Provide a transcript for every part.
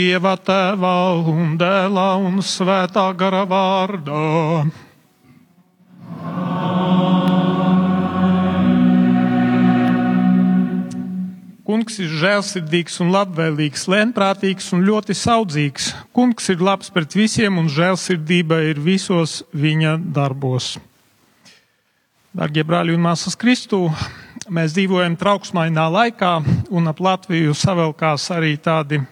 Dieva tēvā un dēlā un svētā gara vārdā. Kungs ir žēlsirdīgs un labvēlīgs, lēnprātīgs un ļoti saudzīgs. Kungs ir labs pret visiem un žēlsirdība ir visos viņa darbos. Darbie brāļi un māsas Kristū, mēs dzīvojam trauksmainā laikā un ap Latviju savelkās arī tādi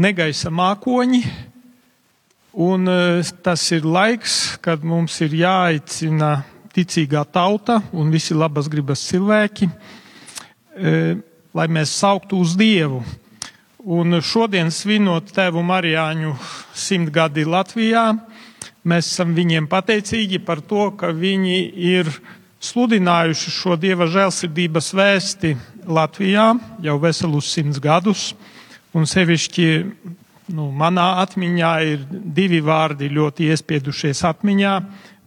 negaisa mākoņi. Un e, tas ir laiks, kad mums ir jāaicina ticīgā tauta un visi labas gribas cilvēki, e, lai mēs sauktu uz Dievu. Un šodien svinot Tēvu Marijāņu simtgadi Latvijā, mēs esam viņiem pateicīgi par to, ka viņi ir sludinājuši šo Dieva žēlsirdības vēsti Latvijā jau veselus simts gadus. Un sevišķi nu, manā atmiņā ir divi vārdi ļoti iespiedušies atmiņā.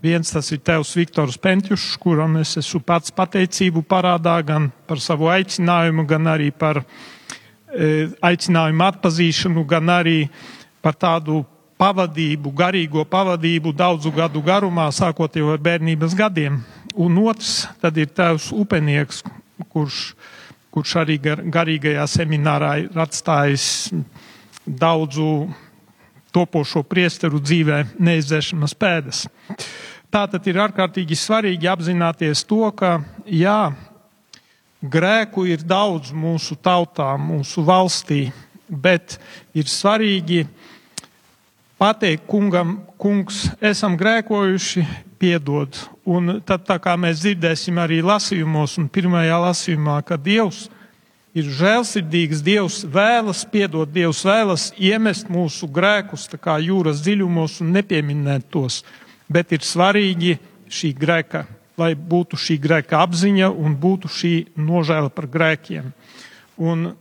Viens tas ir tevs Viktors Pentjušs, kuram es esmu pats pateicību parādā gan par savu aicinājumu, gan arī par e, aicinājumu atpazīšanu, gan arī par tādu pavadību, garīgo pavadību daudzu gadu garumā, sākot jau ar bērnības gadiem. Un otrs tad ir tevs upenieks, kurš kurš arī garīgajā seminārā ir atstājis daudzu topošo priesteru dzīvē neizdzēšanas pēdas. Tātad ir ārkārtīgi svarīgi apzināties to, ka jā, grēku ir daudz mūsu tautā, mūsu valstī, bet ir svarīgi pateikt kungam, kungs, esam grēkojuši, piedod. Un tad, kā mēs dzirdēsim arī lasījumos un pirmajā lasījumā, ka Dievs ir žēlsirdīgs, Dievs vēlas piedot, Dievs vēlas iemest mūsu grēkus kā jūras dziļumos un nepieminēt tos. Bet ir svarīgi šī grēka, lai būtu šī grēka apziņa un būtu šī nožēla par grēkiem. Un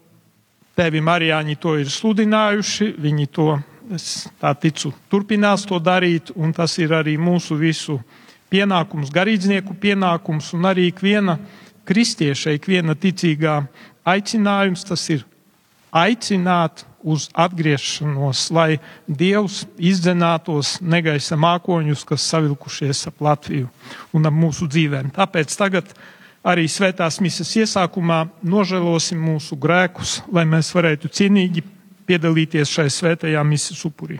tevi Marijāņi to ir sludinājuši, viņi to es tā ticu, turpinās to darīt, un tas ir arī mūsu visu pienākums, garīdznieku pienākums, un arī ikviena kristieša, ikviena ticīgā aicinājums, tas ir aicināt uz atgriešanos, lai Dievs izdzenātos negaisa mākoņus, kas savilkušies ap Latviju un ap mūsu dzīvēm. Tāpēc tagad arī svētās misas iesākumā nožēlosim mūsu grēkus, lai mēs varētu cienīgi piedalīties šai svētajā misijas upurī.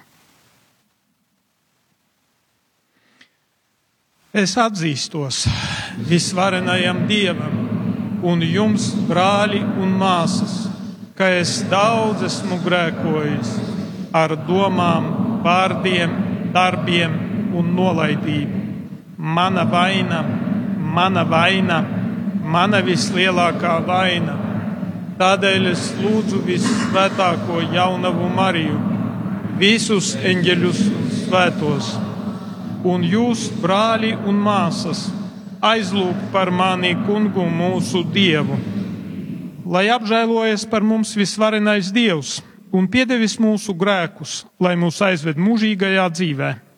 Es atzīstos visvarenajam Dievam un jums, brāļi un māsas, ka es daudz esmu grēkojis ar domām, vārdiem, darbiem un nolaidību. Mana vaina, mana vaina, mana vislielākā vaina Tādēļ es lūdzu visvētāko jaunavu Mariju, visus eņģeļus svētos, un jūs, brāļi un māsas, aizlūgt par mani kungu mūsu Dievu, lai apžēlojas par mums visvarenais Dievs un piedevis mūsu grēkus, lai mūs aizved mūžīgajā dzīvēm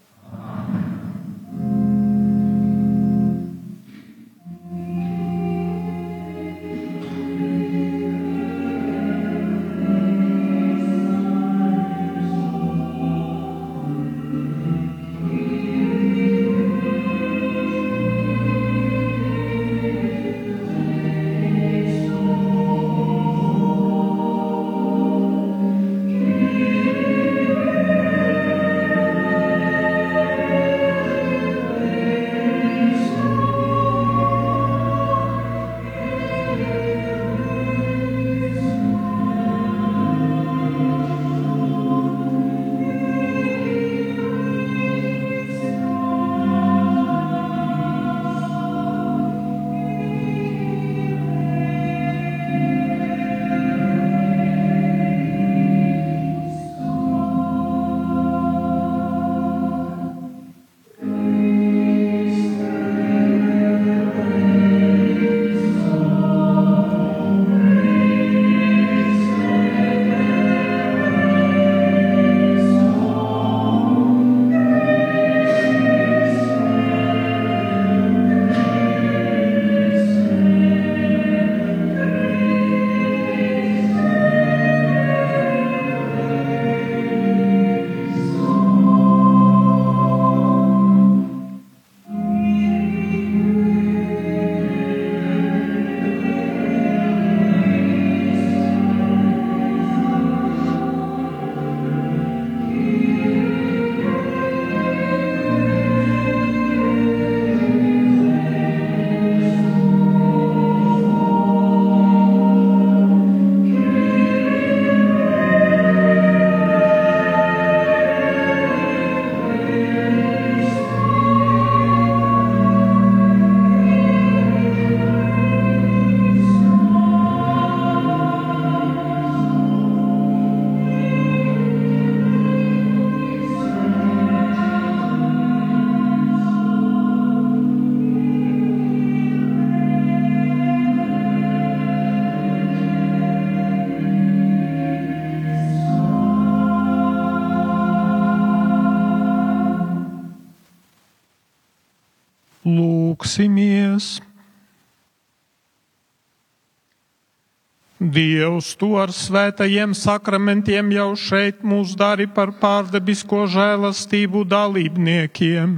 Dievs to ar svētajiem sakramentiem jau šeit mūs dari par pārdebisko žēlastību dalībniekiem.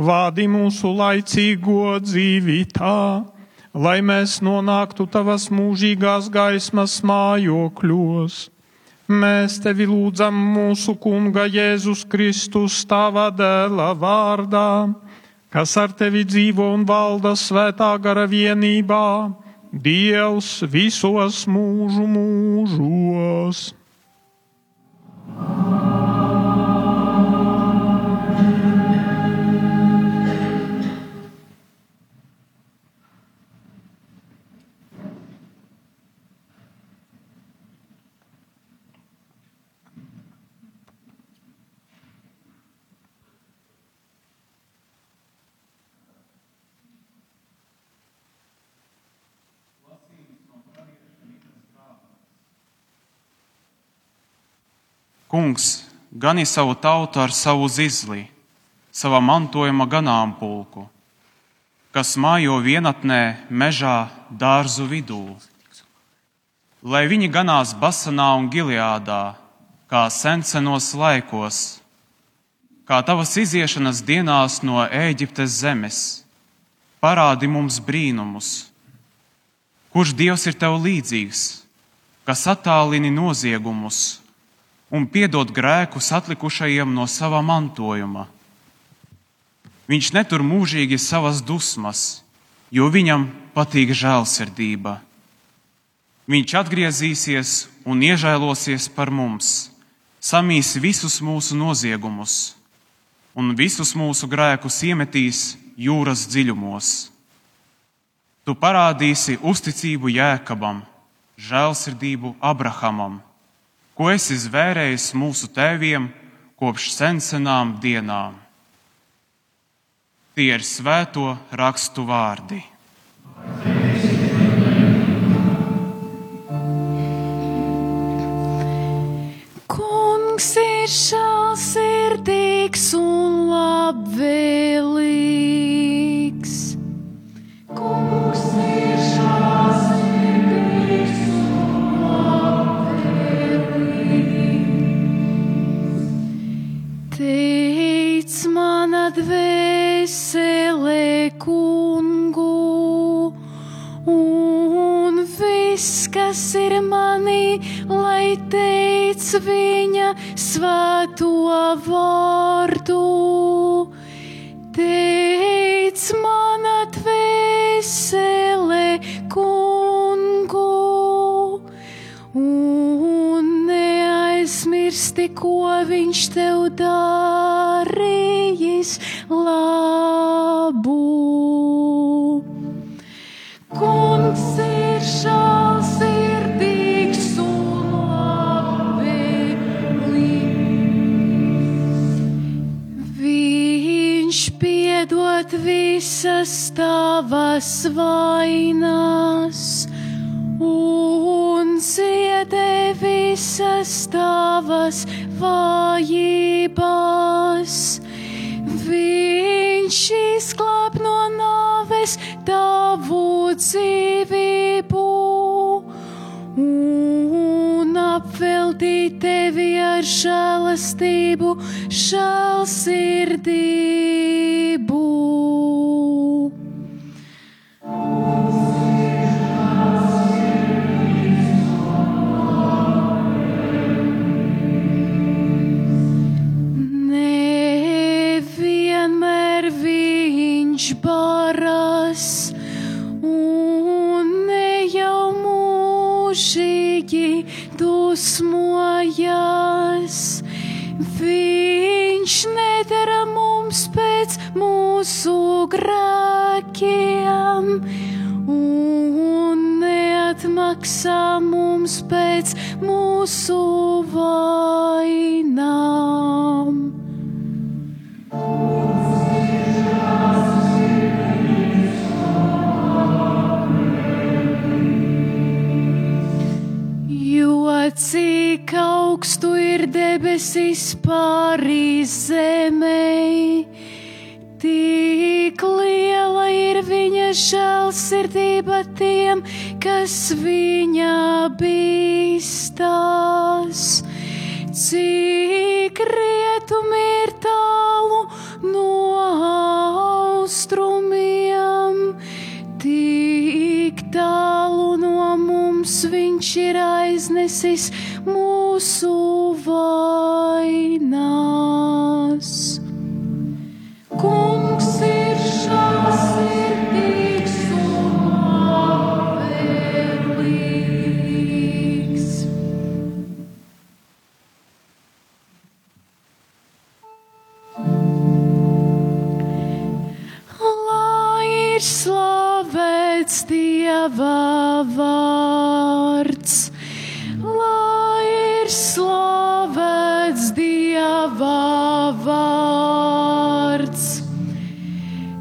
Vādi mūsu laicīgo dzīvi tā, lai mēs nonāktu tavas mūžīgās gaismas mājokļos. Mēs tevi lūdzam mūsu Kunga Jēzus Kristus tava dēla vārdā, kas ar tevi dzīvo un valda svētā gara vienībā Dievs visos mūžu mūžos. Kungs gani savu tautu ar savu zizli, savā mantojuma ganāmpulku, kas mājo vienatnē mežā dārzu vidū. Lai viņi ganās Basanā un Gileādā, kā sensenos laikos, kā tavas iziešanas dienās no Ēģiptes zemes, parādi mums brīnumus. Kurš Dievs ir tev līdzīgs, kas attālini noziegumus? Un piedod grēkus atlikušajiem no sava mantojuma. Viņš netur mūžīgi savas dusmas, jo viņam patīk žēlsirdība. Viņš atgriezīsies un iežēlosies par mums, samīs visus mūsu noziegumus un visus mūsu grēkus iemetīs jūras dziļumos. Tu parādīsi uzticību Jēkabam, žēlsirdību Abrahamam ko esi zvērējis mūsu tēviem kopš sensenām dienām. Tie ir svēto rakstu vārdi. Kungs ir žēlsirdīgs un labvēlīgs. Kungs ir kas ir manī, lai teic viņa svēto vārdu. Teic mana dvēsele kungu, un neaizmirsti, ko viņš tev darījis labu. Kungs ir žēlsirdīgs piedod visas tavas vainas un cietē visas tavas vājības. Viņš izglāb no nāves tavu dzīvību un apveltī tevi ar žēlastību, žēlsirdību. Dusmojas. Viņš nedara mums pēc mūsu grēkiem un neatmaksā mums pēc mūsu vainām. Cik augstu ir debesis pāri zemei, Tik liela ir viņa žēlsirdība tiem, kas viņa bīstās. Cik rietumi ir tālu no austrumiem, tik tālu no mums viņš ir aiznesis mūsu vainās. Kungs ir žēlsirdīgs un labvēlīgs. Lai ir slavēts Dieva vārds, lai ir slavēts Dieva vārds.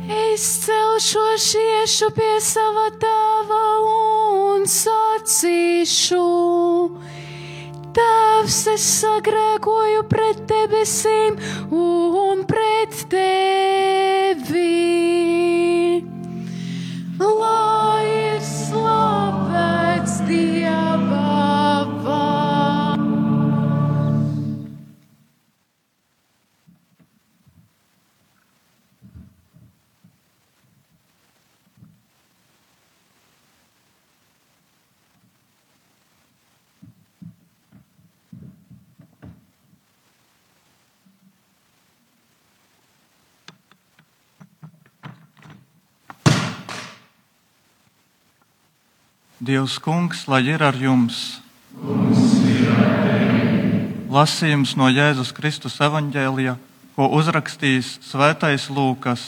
Es celšos iešu pie sava tēva un sacīšu. Tēvs, es sagrēkoju pret debesīm un pret tevi. Slavēts Dieva vārds. Dievs, kungs, lai ir ar jums! Lasījums no Jēzus Kristus evaņģēlija, ko uzrakstījis Svētais Lūkas.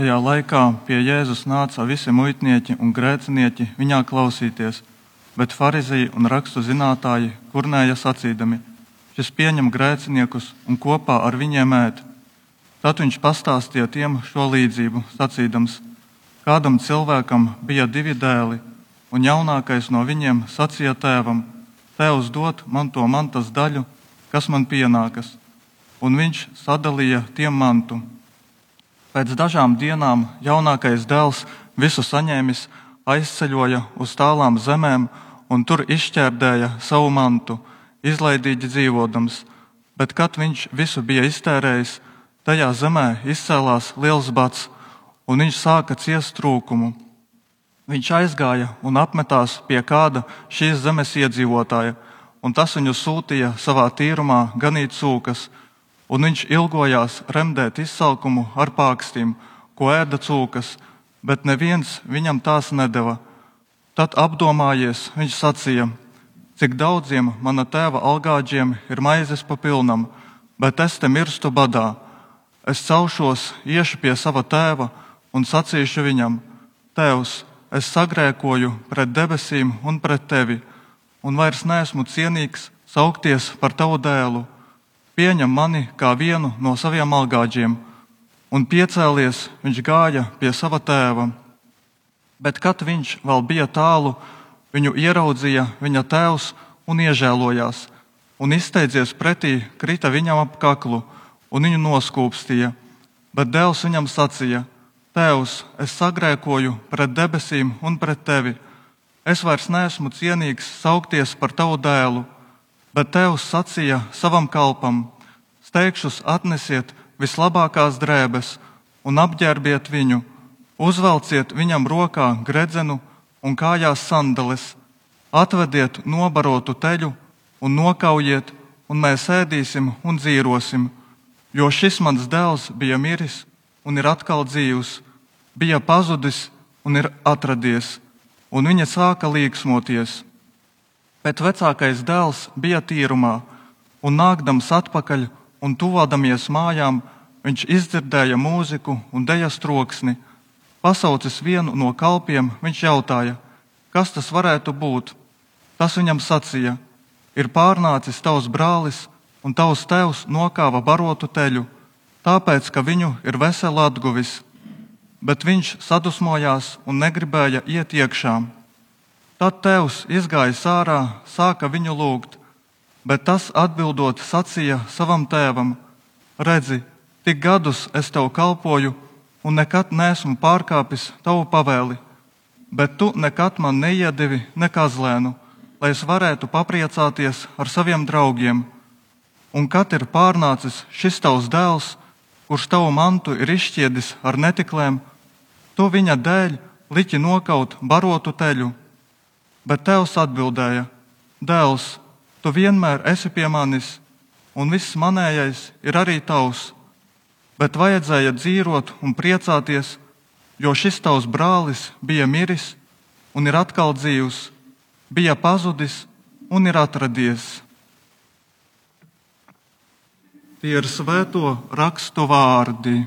Tajā laikā pie Jēzus nāca visi muitnieki un grēcinieki viņā klausīties, bet farizēji un rakstu zinātāji kurnēja sacīdami: Šis pieņem grēciniekus un kopā ar viņiem ēd. Tad viņš pastāstīja tiem šo līdzību, sacīdams: Kādam cilvēkam bija divi dēli, un jaunākais no viņiem sacīja tēvam: Tēvs dod man to mantas daļu, kas man pienākas, un viņš sadalīja tiem mantu. Pēc dažām dienām jaunākais dēls visu saņēmis, aizceļoja uz tālām zemēm un tur izšķērdēja savu mantu, izlaidīgi dzīvodams, bet kad viņš visu bija iztērējis, tajā zemē izcēlās liels bats, un viņš sāka ciest trūkumu. Viņš aizgāja un apmetās pie kāda šīs zemes iedzīvotāja, un tas viņu sūtīja savā tīrumā ganīt cūkas, un viņš ilgojās remdēt izsalkumu ar pākstīm, ko ēda cūkas, bet neviens viņam tās nedeva. Tad apdomājies, viņš sacīja, cik daudziem mana tēva algāģiem ir maizes pa pilnam, bet es te mirstu badā. Es celšos, iešu pie sava tēva un sacīšu viņam: Tēvs, es sagrēkoju pret debesīm un pret tevi, un vairs neesmu cienīgs saukties par tavu dēlu pieņem mani kā vienu no saviem algāģiem, un piecēlies, viņš gāja pie sava tēva. Bet, kad viņš vēl bija tālu, viņu ieraudzīja viņa tēvs un iežēlojās, un izteidzies pretī, krita viņam ap kaklu un viņu noskūpstīja. Bet dēls viņam sacīja: Tēvs, es sagrēkoju pret debesīm un pret tevi. Es vairs neesmu cienīgs saukties par tavu dēlu Bet Tevs sacīja savam kalpam: Steigšus atnesiet vislabākās drēbes un apģērbiet viņu, uzvelciet viņam rokā gredzenu un kājās sandales, atvediet nobarotu teļu un nokaujiet, un mēs ēdīsim un dzīvosim. Jo šis mans dēls bija miris un ir atkal dzīvs, bija pazudis un ir atradies, un viņa sāka līksmoties. Bet vecākais dēls bija tīrumā, un nākdams atpakaļ un tuvodamies mājām, viņš izdzirdēja mūziku un dejas troksni. Pasaucis vienu no kalpiem, viņš jautāja, kas tas varētu būt. Tas viņam sacīja: Ir pārnācis tavs brālis, un tavs tēvs nokāva barotu teļu, tāpēc, ka viņu ir vesela atguvis, bet viņš sadusmojās un negribēja iet iekšā. Tad tevs izgāja ārā, sāka viņu lūgt, bet tas atbildot sacīja savam tēvam: Redzi, tik gadus es tev kalpoju un nekad neesmu pārkāpis tavu pavēli, bet tu nekad man neiedevi nekazlēnu, lai es varētu papriecāties ar saviem draugiem. Un kad ir pārnācis šis tavs dēls, kurš tavu mantu ir izšķiedis ar netiklēm, tu viņa dēļ liķi nokaut barotu teļu. Bet tevs atbildēja: Dēls, tu vienmēr esi pie manis, un viss manējais ir arī tavs. Bet vajadzēja dzīvot un priecāties, jo šis tavs brālis bija miris un ir atkal dzīvs, bija pazudis un ir atradies. Tie ir svēto rakstu vārdi.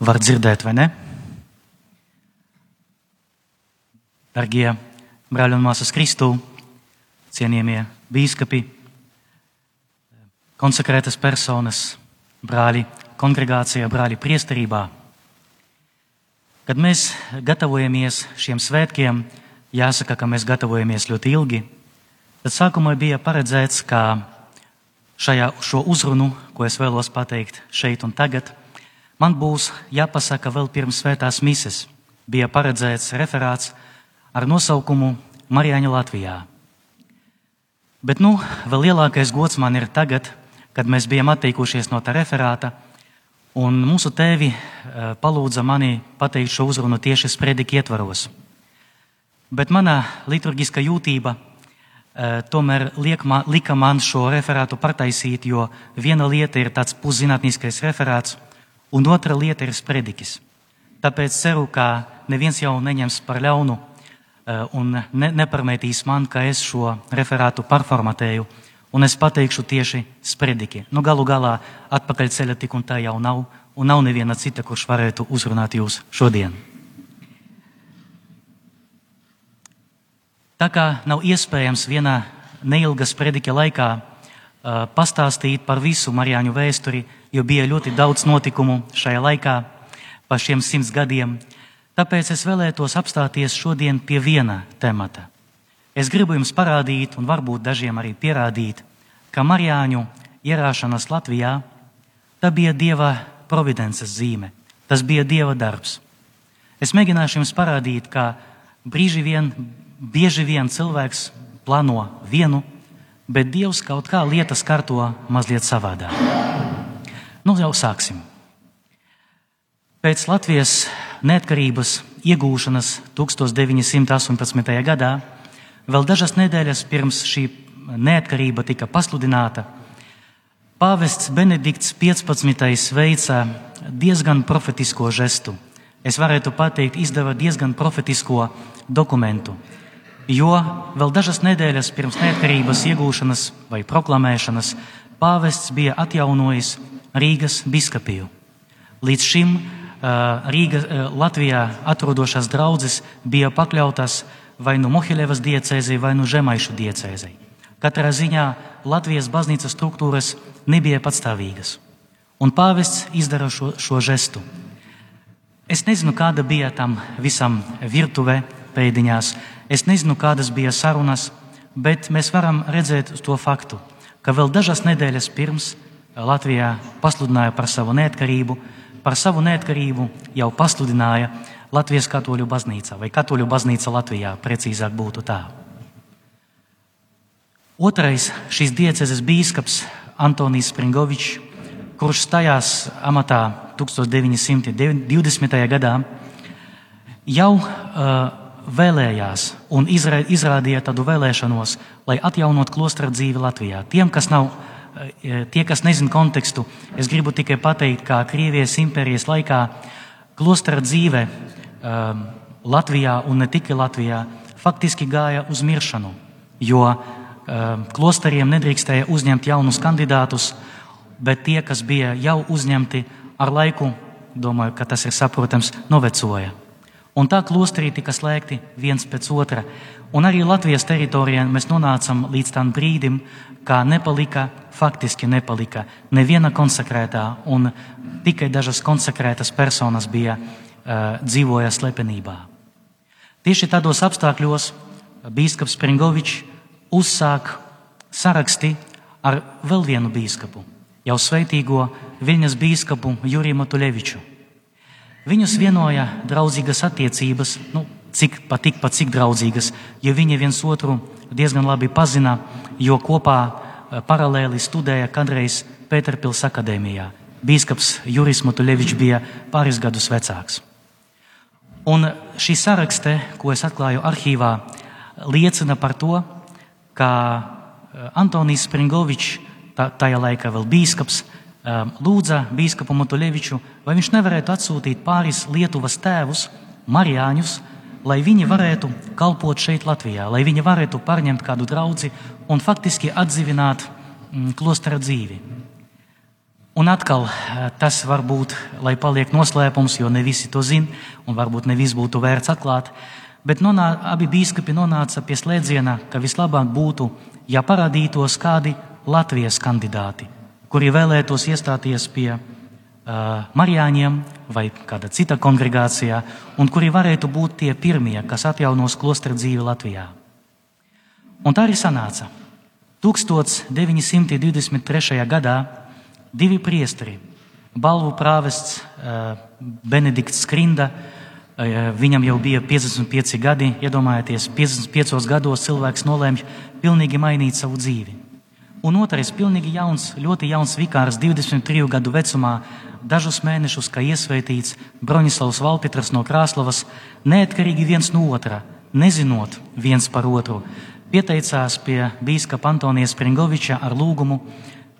Var dzirdēt, vai ne? Darbie brāļi un māsas Kristū, cienījamie biskupi, konsekrētas personas, brāļi kongregācijā, brāļi priesterībā. Kad mēs gatavojamies šiem svētkiem, jāsaka, ka mēs gatavojamies ļoti ilgi. Tad sākumā bija paredzēts, ka šajā, šo uzrunu, ko es vēlos pateikt šeit un tagad, Man būs jāpasaka vēl pirms svētās mises. Bija paredzēts referāts ar nosaukumu Marijāņa Latvijā. Bet nu, vēl lielākais gods man ir tagad, kad mēs bijām atteikušies no tā referāta, un mūsu tēvi uh, palūdza mani pateikt šo uzrunu tieši sprediķi ietvaros. Bet mana liturgiskā jūtība uh, tomēr man, lika man šo referātu partaisīt, jo viena lieta ir tāds puszinātniskais referāts, un otra lieta ir sprediķis. Tāpēc ceru, ka neviens jau neņems par ļaunu eh, un ne, neparmetīs man, ka es šo referātu pārformatēju un es pateikšu tieši sprediķi. Nu, galu galā atpakaļ ceļa tik un tā jau nav, un nav neviena cita, kurš varētu uzrunāt jūs šodien. Tā kā nav iespējams vienā neilga sprediķa laikā pastāstīt par visu Marijāņu vēsturi, jo bija ļoti daudz notikumu šajā laikā, pa šiem simts gadiem. Tāpēc es vēlētos apstāties šodien pie viena temata. Es gribu jums parādīt, un varbūt dažiem arī pierādīt, ka Marijāņu ierāšanās Latvijā tā bija Dieva providences zīme, tas bija Dieva darbs. Es mēģināšu jums parādīt, ka brīži vien, bieži vien cilvēks plāno vienu, bet Dievs kaut kā lietas kārto mazliet savādāk. Nu, jau sāksim. Pēc Latvijas neatkarības iegūšanas 1918. gadā, vēl dažas nedēļas pirms šī neatkarība tika pasludināta, pāvests Benedikts 15. veica diezgan profetisko žestu. Es varētu pateikt, izdeva diezgan profetisko dokumentu, jo vēl dažas nedēļas pirms neatkarības iegūšanas vai proklamēšanas pāvests bija atjaunojis Rīgas biskupiju. Līdz šim Rīga, Latvijā atrodošās draudzes bija pakļautas vai nu Mohiļevas diecēzei, vai nu Žemaišu diecēzei. Katrā ziņā Latvijas baznīcas struktūras nebija patstāvīgas. Un pāvests izdara šo, šo žestu. Es nezinu, kāda bija tam visam virtuve pēdiņās, es nezinu, kādas bija sarunas, bet mēs varam redzēt to faktu, ka vēl dažas nedēļas pirms Latvijā pasludināja par savu neatkarību. Par savu neatkarību jau pasludināja Latvijas katoļu baznīca vai katoļu baznīca Latvijā, precīzāk būtu tā. Otrais šīs diecezes bīskaps Antonijs Springovičs, kurš stājās amatā 1920. gadā, jau uh, vēlējās un izrādīja tādu vēlēšanos, lai atjaunot klostra dzīvi Latvijā. Tiem, kas nav, uh, tie, kas nezina kontekstu, es gribu tikai pateikt, ka Krievijas impērijas laikā klostra dzīve uh, Latvijā un ne tikai Latvijā faktiski gāja uz miršanu, jo uh, klosteriem nedrīkstēja uzņemt jaunus kandidātus, bet tie, kas bija jau uzņemti ar laiku, domāju, ka tas ir saprotams, novecoja. Un tā klosterī tika slēgti viens pēc otra. Un arī Latvijas teritorijā mēs nonācām līdz tam brīdim, kā nepalika, faktiski nepalika neviena konsekrētā, un tikai dažas konsekrētas personas bija uh, dzīvoja slepenībā. Tieši tādos apstākļos Bīskaps Springovičs uzsāk saraksti ar vēl vienu bīskapu, jau sveitīgo Viļņas bīskapu Juriju Matuleviču. Viņus vienoja draudzīgas attiecības, nu, cik pat tikpat cik draudzīgas, jo viņi viens otru diezgan labi pazina, jo kopā eh, paralēli studēja kādreiz Pēterpils akadēmijā. Bīskaps Juris Matulevičs bija pāris gadus vecāks. Un šī sarakste, ko es atklāju arhīvā, liecina par to, ka eh, Antonijs Springovičs, tajā laikā vēl bīskaps, lūdza bīskapu Matuleviču, vai viņš nevarētu atsūtīt pāris Lietuvas tēvus, Marijāņus, lai viņi varētu kalpot šeit Latvijā, lai viņi varētu pārņemt kādu draugu un faktiski atdzīvināt mm, klostera dzīvi. Un atkal eh, tas var būt, lai paliek noslēpums, jo ne visi to zina, un varbūt ne viss būtu vērts atklāt. Bet nonā, abi biskupi nonāca pie slēdziena, ka vislabāk būtu, ja parādītos kādi Latvijas kandidāti, kuri vēlētos iestāties pie uh, Marijāņiem vai kāda cita kongregācijā, un kuri varētu būt tie pirmie, kas atjaunos klostra dzīvi Latvijā. Un tā arī sanāca. 1923. gadā divi priesteri, balvu prāvests uh, Benedikts Skrinda, uh, viņam jau bija 55 gadi, iedomājieties, 55 gados cilvēks nolēma pilnīgi mainīt savu dzīvi. Un otrais, pilnīgi jauns, ļoti jauns vikārs, 23 gadu vecumā, dažus mēnešus, kā iesvētīts Broņislavs Valpitras no Krāslavas, neatkarīgi viens no otra, nezinot viens par otru, pieteicās pie bīskapa Antonijas Springoviča ar lūgumu,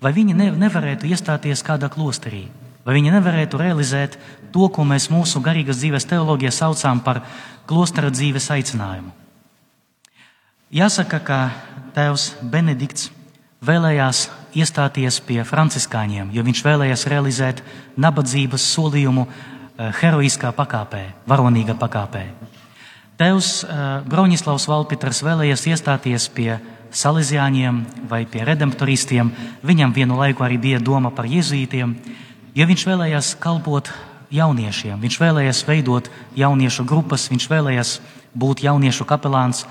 vai viņi ne, nevarētu iestāties kādā klosterī, vai viņi nevarētu realizēt to, ko mēs mūsu garīgas dzīves teoloģijā saucam par klostera dzīves aicinājumu. Jāsaka, ka tēvs Benedikts vēlējās iestāties pie franciskāņiem, jo viņš vēlējās realizēt nabadzības solījumu eh, heroiskā pakāpē, varonīgā pakāpē. Tēvs eh, Broņislavs Valpitrs vēlējās iestāties pie salīdzjāņiem vai pie redemptoristiem. Viņam vienu laiku arī bija doma par jēzuītiem, jo viņš vēlējās kalpot jauniešiem, viņš vēlējās veidot jauniešu grupas, viņš vēlējās būt jauniešu kapelāns,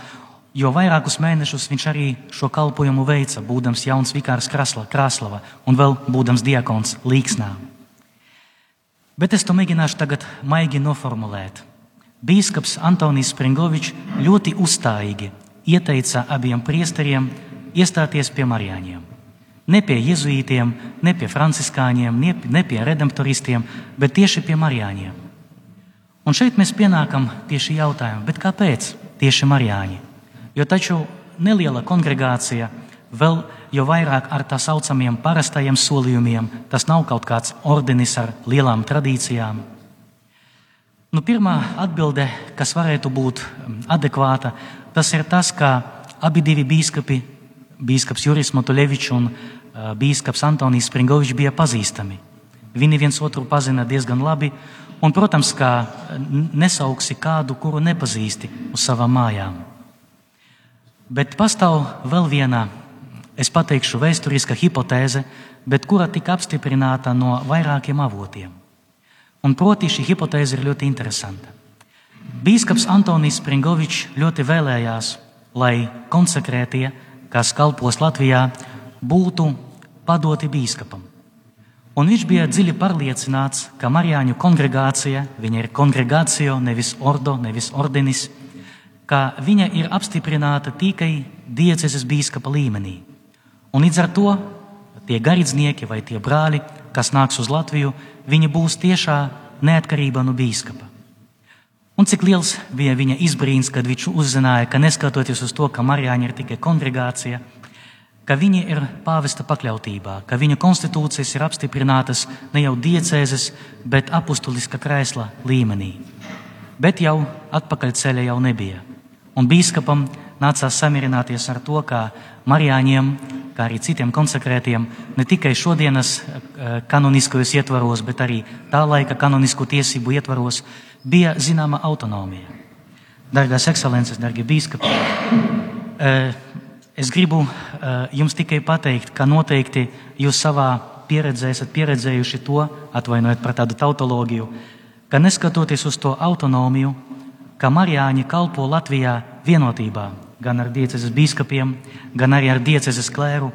jo vairākus mēnešus viņš arī šo kalpojumu veica, būdams jauns vikārs Krāslava un vēl būdams diakons Līksnā. Bet es to mēģināšu tagad maigi noformulēt. Bīskaps Antonijs Springovičs ļoti uzstājīgi ieteica abiem priesteriem iestāties pie Marijāņiem. Ne pie jezuītiem, ne pie franciskāņiem, ne, ne pie redemptoristiem, bet tieši pie Marijāņiem. Un šeit mēs pienākam pie šī jautājuma, kāpēc tieši Marijāņi? Jo taču neliela kongregācija vēl jau vairāk ar tā saucamiem parastajiem solījumiem, tas nav kaut kāds ordenis ar lielām tradīcijām. Nu, pirmā atbilde, kas varētu būt adekvāta, tas ir tas, ka abi divi biskupi, biskups Juris Motulevičs un biskups Antonijs Springovičs bija pazīstami. Viņi viens otru pazina diezgan labi, un, protams, ka nesauksi kādu, kuru nepazīsti uz savām mājām. Bet pastāv vēl viena, es pateikšu, vēsturiska hipotēze, bet kura tika apstiprināta no vairākiem avotiem. Un proti šī hipotēze ir ļoti interesanta. Bīskaps Antonijs Springovičs ļoti vēlējās, lai konsekrētie, kas kalpos Latvijā, būtu padoti bīskapam. Un viņš bija dziļi pārliecināts, ka Marijāņu kongregācija, viņa ir kongregācija, nevis ordo, nevis ordenis, ka viņa ir apstiprināta tikai dieceses bīskapa līmenī. Un līdz ar to tie garīdznieki vai tie brāļi, kas nāks uz Latviju, viņi būs tiešā neatkarībā no bīskapa. Un cik liels bija viņa izbrīns, kad viņš uzzināja, ka neskatoties uz to, ka Marijāņa ir tikai kongregācija, ka viņi ir pāvesta pakļautībā, ka viņu konstitūcijas ir apstiprinātas ne jau diecēzes, bet apustuliska krēsla līmenī. Bet jau atpakaļceļa jau nebija. Un bīskapam nācās samierināties ar to, ka Marijāņiem, kā arī citiem konsekrētiem, ne tikai šodienas eh, kanoniskajos ietvaros, bet arī tā laika kanonisko tiesību ietvaros bija zināma autonomija. Dargās ekscelences, darbie bīskapi, eh, es gribu eh, jums tikai pateikt, ka noteikti jūs savā pieredzē esat pieredzējuši to, atvainojiet par tādu tautoloģiju, ka neskatoties uz to autonomiju, ka Marijāņi kalpo Latvijā vienotībā, gan ar dieceses biskupiem, gan arī ar dieceses klēru.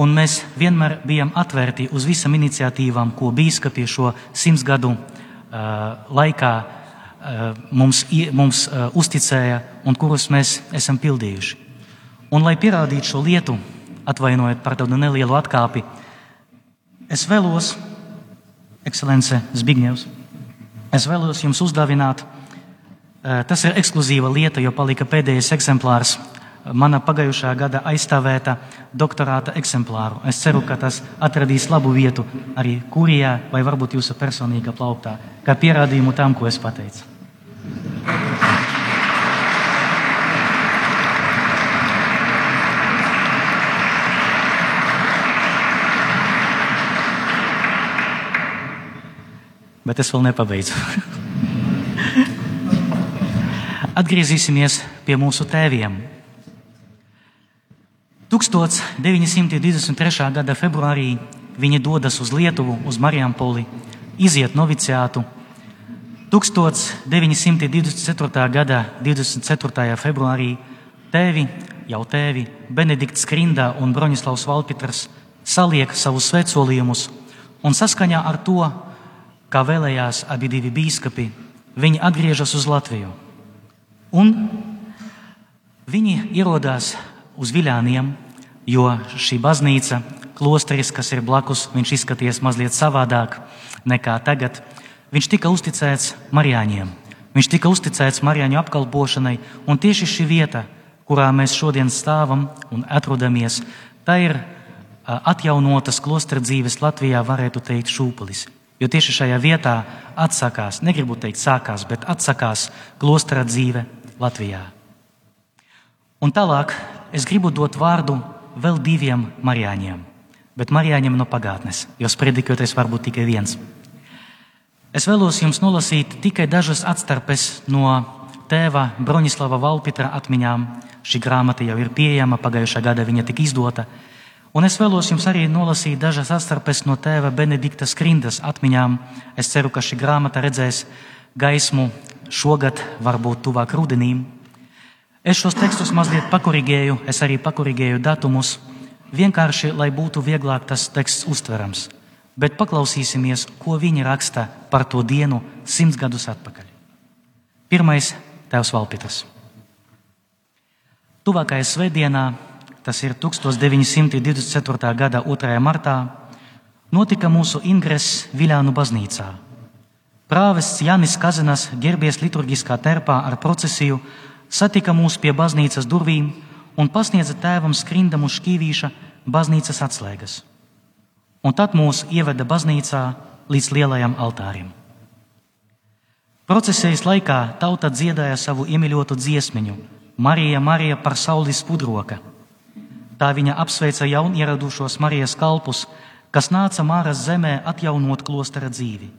Un mēs vienmēr bijām atvērti uz visām iniciatīvām, ko biskupi šo simts gadu uh, laikā uh, mums, mums uh, uzticēja un kurus mēs esam pildījuši. Un, lai pierādītu šo lietu, atvainojiet par tādu nelielu atkāpi, es vēlos, ekscelence Zbigņevs, es vēlos jums uzdāvināt tas ir ekskluzīva lieta, jo palika pēdējais eksemplārs mana pagājušā gada aizstāvēta doktorāta eksemplāru. Es ceru, ka tas atradīs labu vietu arī kurijā vai varbūt jūsu personīgā plauktā, kā pierādījumu tam, ko es pateicu. Bet es vēl nepabeidzu. Atgriezīsimies pie mūsu tēviem. 1923. gada februārī viņi dodas uz Lietuvu, uz Marijampoli, iziet noviciātu. 1924. gada 24. februārī tēvi, jau tēvi, Benedikts Skrinda un Broņislavs Valpitrs saliek savus svecolījumus un saskaņā ar to, kā vēlējās abi divi bīskapi, viņi atgriežas uz Latviju. Un viņi ierodās uz Viļāniem, jo šī baznīca, klosteris, kas ir blakus, viņš izskaties mazliet savādāk nekā tagad. Viņš tika uzticēts Marijāņiem. Viņš tika uzticēts Marijāņu apkalpošanai, un tieši šī vieta, kurā mēs šodien stāvam un atrodamies, tā ir atjaunotas klostra dzīves Latvijā, varētu teikt, šūpulis. Jo tieši šajā vietā atsakās, negribu teikt, sākās, bet atsakās klostra dzīve Latvijā. Un tālāk es gribu dot vārdu vēl diviem marijāņiem, bet marijāņiem no pagātnes, jo sprediķoties var būt tikai viens. Es vēlos jums nolasīt tikai dažas atstarpes no tēva Broņislava Valpitra atmiņām. Šī grāmata jau ir pieejama, pagājušā gada viņa tika izdota. Un es vēlos jums arī nolasīt dažas atstarpes no tēva Benedikta Skrindas atmiņām. Es ceru, ka šī grāmata redzēs gaismu šogad, varbūt tuvāk rudenim. Es šos tekstus mazliet pakorigēju, es arī pakorigēju datumus, vienkārši, lai būtu vieglāk tas teksts uztverams. Bet paklausīsimies, ko viņi raksta par to dienu simts gadus atpakaļ. Pirmais - Tēvs Valpitrs. Tuvākajā svētdienā, tas ir 1924. gada 2. martā, notika mūsu ingres Viljānu baznīcā. Prāvests Janis Kazinas ģērbies liturgiskā terpā ar procesiju, satika mūs pie baznīcas durvīm un pasniedza tēvam skrindamu šķīvīša baznīcas atslēgas. Un tad mūs ieveda baznīcā līdz lielajam altārim. Procesijas laikā tauta dziedāja savu iemīļotu dziesmiņu Marija, Marija par saules pudroka. Tā viņa apsveica jaunieradušos Marijas kalpus, kas nāca Māras zemē atjaunot klostera dzīvi.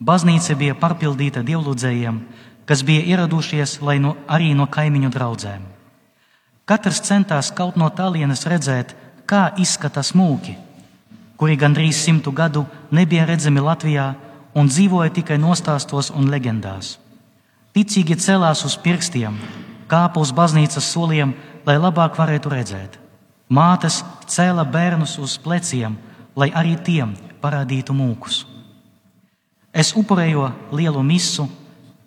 Baznīca bija pārpildīta dievlūdzējiem, kas bija ieradušies no, arī no kaimiņu draugiem. Katrs centās kaut no tālienes redzēt, kā izskatās mūki, kuri gandrīz simtu gadu nebija redzami Latvijā un dzīvoja tikai nostāstos un leģendās. Ticīgi celās uz pirkstiem, kāpa uz baznīcas soliem, lai labāk varētu redzēt. Mātes cēla bērnus uz pleciem, lai arī tiem parādītu mūkus. Es upurēju lielu misu,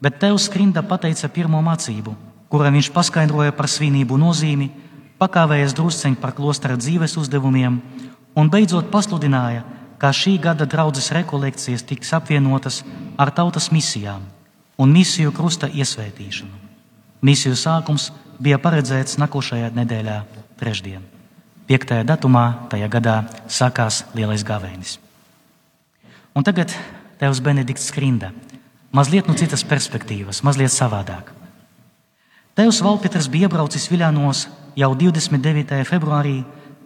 bet tev skrinda pateica pirmo mācību. kura viņš paskaidroja par svinību nozīmi, pakāvējies drusceņi par klostera dzīves uzdevumiem un beidzot pasludināja, ka šī gada draudzes rekolekcijas tiks apvienotas ar tautas misijām un misiju krusta iesvētīšanu. Misiju sākums bija paredzēts nākošajā nedēļā, trešdien. 5. datumā tajā gadā sākās lielais gavēnis. Un tagad Tevs Benedikts Skrinda. Mazliet no citas perspektīvas, mazliet savādāk. Tevs Valpiters bija iebraucis Viļānos jau 29. februārī,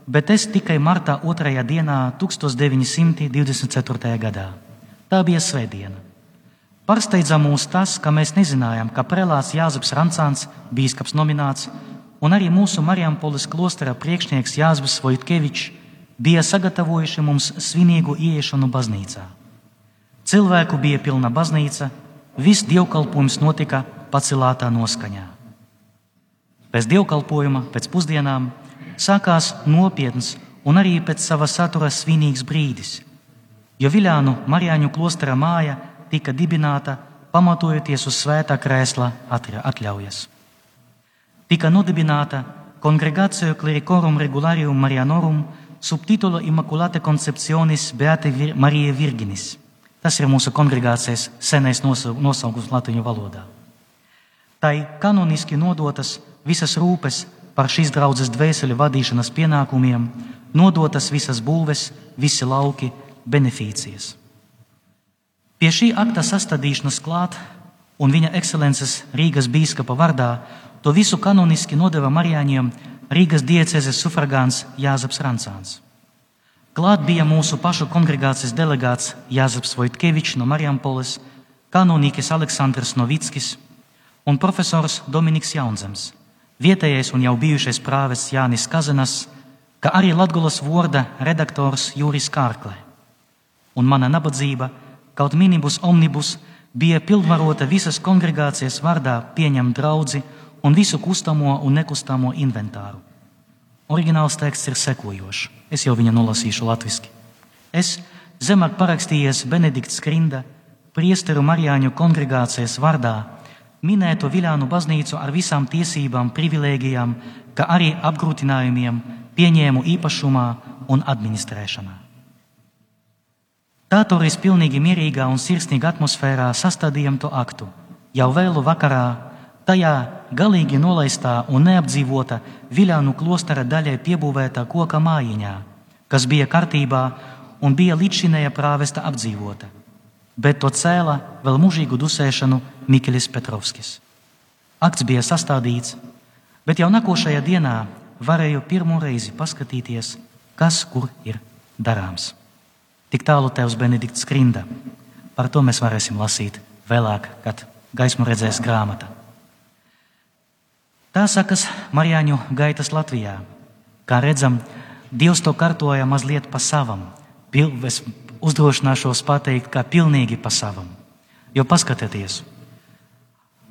bet es tikai martā otrajā dienā 1924. gadā. Tā bija svētdiena. Pārsteidza mūs tas, ka mēs nezinājām, ka prelāts Jāzeps Rancāns, bīskaps nomināts, un arī mūsu Marijampolis klostera priekšnieks Jāzeps Vojtkevičs bija sagatavojuši mums svinīgu ieiešanu baznīcā. Cilvēku bija pilna baznīca, viss dievkalpojums notika pacelātā noskaņā. Pēc dievkalpojuma, pēc pusdienām, sākās nopietns un arī pēc sava satura svinīgs brīdis, jo Viljānu Marijāņu klostera māja tika dibināta pamatojoties uz svētā krēsla atļaujas. Tika nodibināta Congregatio Clericorum Regularium Marianorum subtitolo Immaculate Conceptionis Beate Vir Marija Virginis. Tas ir mūsu kongregācijas senais nosaukums latviešu valodā. Tai kanoniski nodotas visas rūpes par šīs draudzes dvēseli vadīšanas pienākumiem, nodotas visas būves, visi lauki, beneficijas. Pie šī akta sastādīšanas klāt un viņa ekscelences Rīgas bīskapa vārdā to visu kanoniski nodeva Marijāņiem Rīgas diecezes sufragāns Jāzeps Rancāns. Klāt bija mūsu pašu kongregācijas delegāts Jāzeps Vojtkevičs no Mariampoles, kanonīkis Aleksandrs Novickis un profesors Dominiks Jaunzems, vietējais un jau bijušais prāves Jānis Kazenas, kā arī Latgulas vorda redaktors Jūris Kārklē. Un mana nabadzība – kaut minibus omnibus bija pilnvarota visas kongregācijas vārdā pieņemt draugu un visu kustamo un nekustamo inventāru. Oriģināls teksts ir sekojošs. Es jau viņu nolasīšu latviešu. Es, zemāk parakstījies Benedikts Skrinda, priesteru Marijāņu kongregācijas vārdā, minēto Viljānu baznīcu ar visām tiesībām, privilēģijām, kā arī apgrūtinājumiem pieņēmu īpašumā un administrēšanā. Tā toreiz pilnīgi mierīgā un sirsnīgā atmosfērā sastādījām to aktu. Jau vēlu vakarā tajā galīgi nolaistā un neapdzīvota Viljānu klostera daļai piebūvētā koka mājiņā, kas bija kārtībā un bija līdzinēja prāvesta apdzīvota. Bet to cēla vēl mūžīgu dusēšanu Mikls Petrovskis. Akts bija sastādīts, bet jau nākošajā dienā varēju pirmo reizi paskatīties, kas kur ir darāms. Tik tālu Tevs Benedikts Skrinda. Par to mēs varēsim lasīt vēlāk, kad gaismu redzēs grāmata. Tā sakas Marijāņu gaitas Latvijā. Kā redzam, Dievs to kārtoja mazliet pa savam. Es uzdrošināšos pateikt, kā pilnīgi pa savam. Jo paskatieties,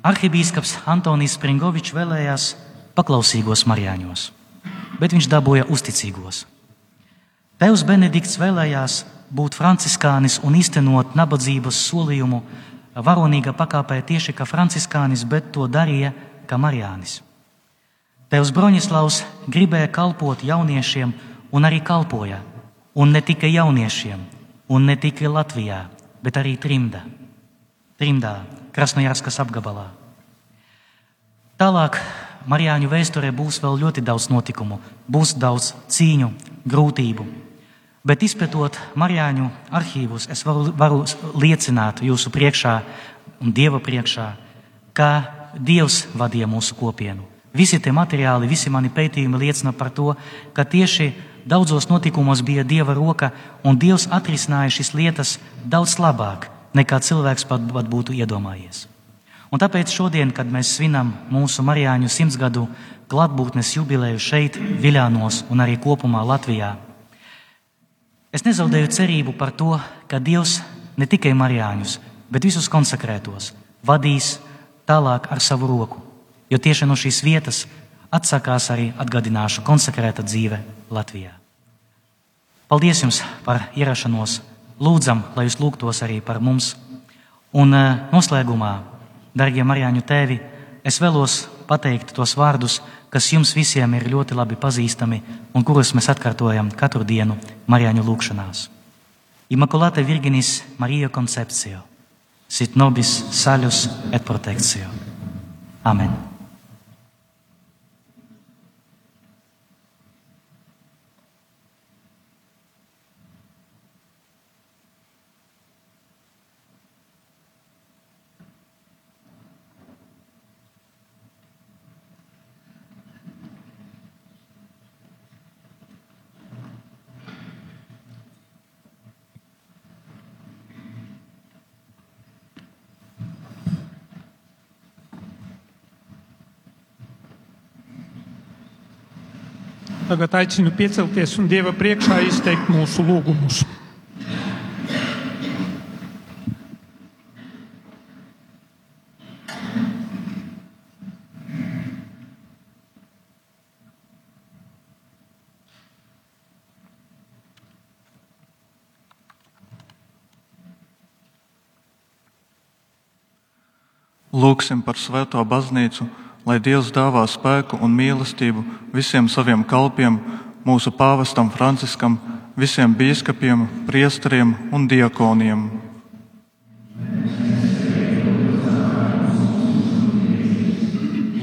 arhibīskaps Antonijs Springovičs vēlējās paklausīgos Marijāņos, bet viņš dabūja uzticīgos. Tevs Benedikts vēlējās būt franciskānis un īstenot nabadzības solījumu varonīga pakāpē tieši kā franciskānis, bet to darīja kā Marijānis. Tevs Broņislavs gribēja kalpot jauniešiem un arī kalpoja, un ne tikai jauniešiem, un ne tikai Latvijā, bet arī trimdā, trimdā Krasnojārskas apgabalā. Tālāk Marijāņu vēsturē būs vēl ļoti daudz notikumu, būs daudz cīņu, grūtību, Bet izpētot Marijāņu arhīvus, es varu, varu liecināt jūsu priekšā un Dieva priekšā, ka Dievs vadīja mūsu kopienu. Visi tie materiāli, visi mani pētījumi liecina par to, ka tieši daudzos notikumos bija Dieva roka, un Dievs atrisināja šīs lietas daudz labāk, nekā cilvēks pat, pat būtu iedomājies. Un tāpēc šodien, kad mēs svinam mūsu Marijāņu simtsgadu klātbūtnes jubileju šeit, Viļānos un arī kopumā Latvijā, Es nezaudēju cerību par to, ka Dievs ne tikai Marijāņus, bet visus konsekrētos vadīs tālāk ar savu roku, jo tieši no šīs vietas atsakās arī atgādināšu konsekrēta dzīve Latvijā. Paldies jums par ierašanos! Lūdzam, lai jūs lūgtos arī par mums. Un eh, noslēgumā, darbie Marijāņu tēvi, es vēlos pateikt tos vārdus, kas jums visiem ir ļoti labi pazīstami un kurus mēs atkārtojam katru dienu Marijāņu lūgšanās. Immaculate Virginis Marija Concepcio, sit nobis salus et protectio. Amen. Tagad aicinu piecelties un Dieva priekšā izteikt mūsu lūgumus. Lūksim par svēto baznīcu, lai Dievs dāvā spēku un mīlestību visiem saviem kalpiem, mūsu pāvestam Franciskam, visiem biskupiem, priesteriem un diakoniem.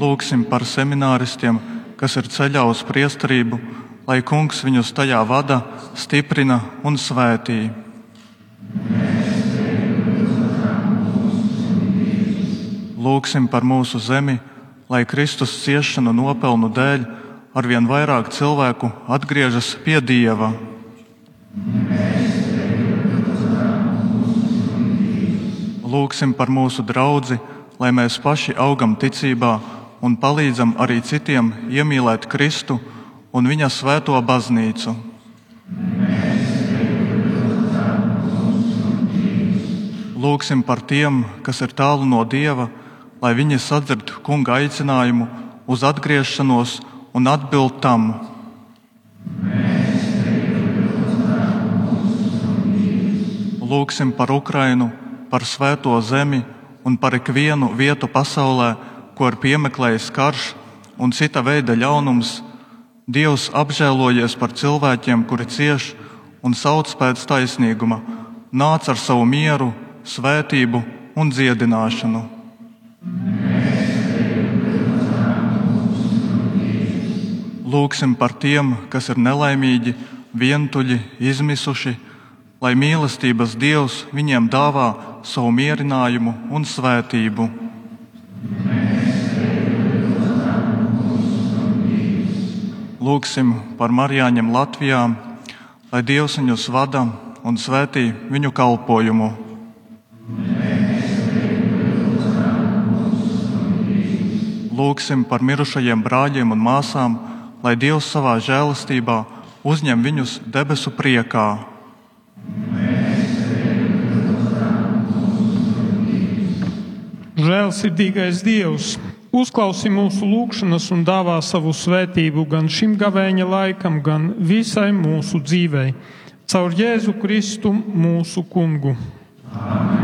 Lūksim par semināristiem, kas ir ceļā uz priesterību, lai Kungs viņus tajā vada, stiprina un svētī. Lūksim par mūsu zemi, lai Kristus ciešanu nopelnu dēļ arvien vairāk cilvēku atgriežas pie Dieva. Lūksim par mūsu draugu, lai mēs paši augam ticībā un palīdzam arī citiem iemīlēt Kristu un Viņa svēto baznīcu. Lūksim par tiem, kas ir tālu no Dieva, lai viņi sadzird kunga aicinājumu uz atgriešanos un atbild tam. Lūksim par Ukrainu, par svēto zemi un par ikvienu vietu pasaulē, ko ir piemeklējis karš un cita veida ļaunums. Dievs apžēlojies par cilvēkiem, kuri cieš un sauc pēc taisnīguma, nāc ar savu mieru, svētību un dziedināšanu. Lūksim par tiem, kas ir nelaimīgi, vientuļi, izmisuši, lai mīlestības Dievs viņiem dāvā savu mierinājumu un svētību. Lūksim par Marijāņiem Latvijā, lai Dievs viņus vada un svētī viņu kalpojumu. Lūksim par mirušajiem brāļiem un māsām, lai Dievs savā žēlastībā uzņem viņus debesu priekā. Žēlsirdīgais Dievs, uzklausi mūsu lūgšanas un dāvā savu svētību gan šim gavēņa laikam, gan visai mūsu dzīvei. Caur Jēzu Kristu mūsu kungu. Amen.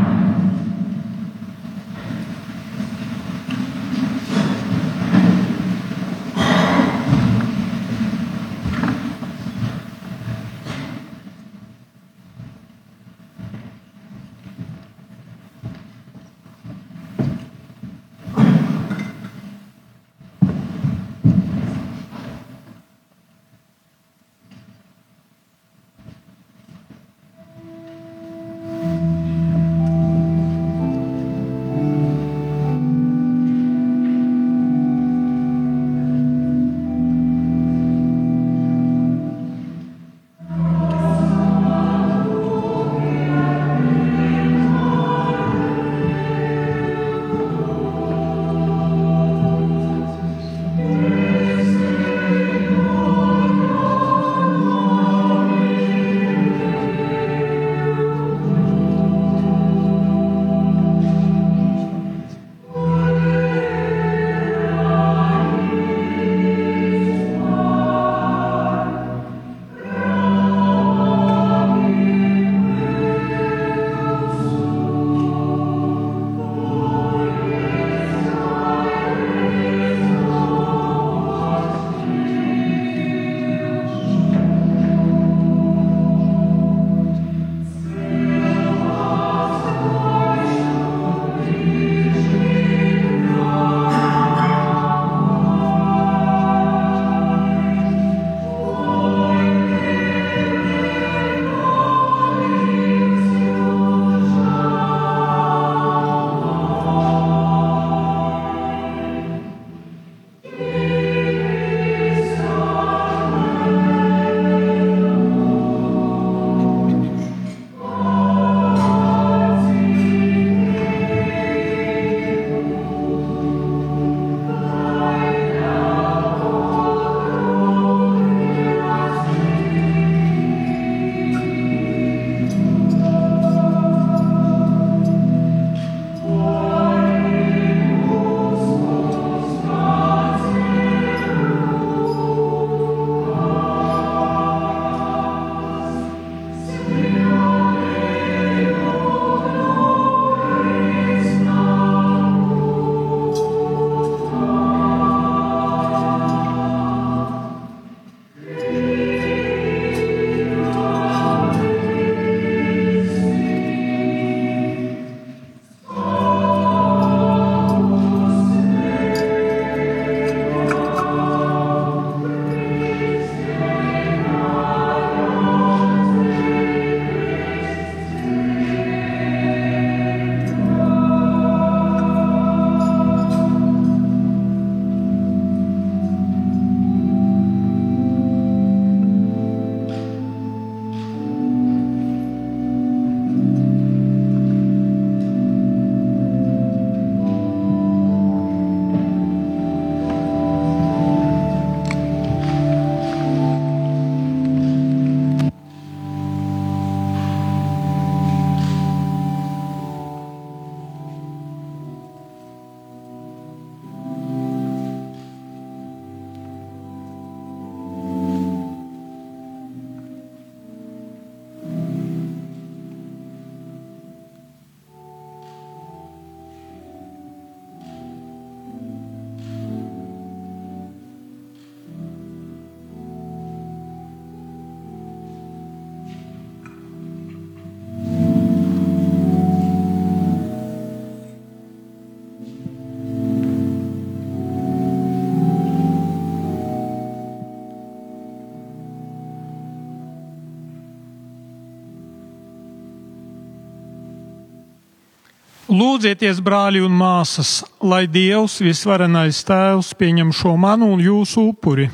Lūdzieties, brāļi un māsas, lai Dievs, visvarenais Tēvs, pieņem šo manu un jūsu upuri.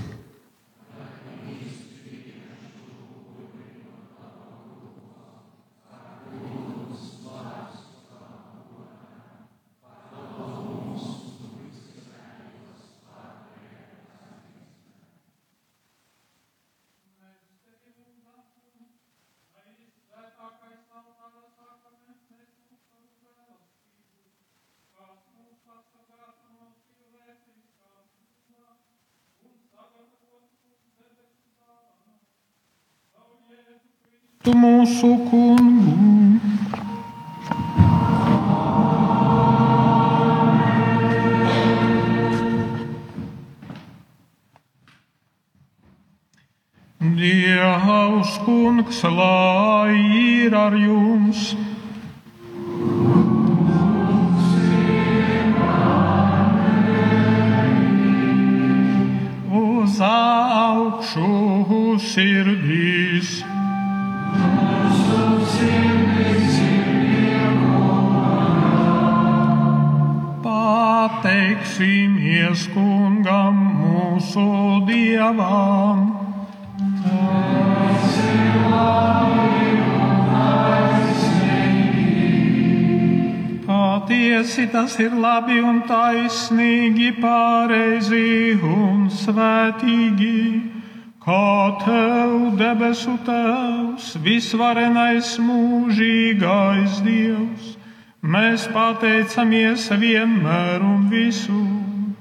Kungs, lai ir ar jums! Tas ir labi un taisnīgi, pareizi un svētīgi. Kā tev, debesu tēvs, visvarenais mūžīgais dievs, mēs pateicamies vienmēr un visur,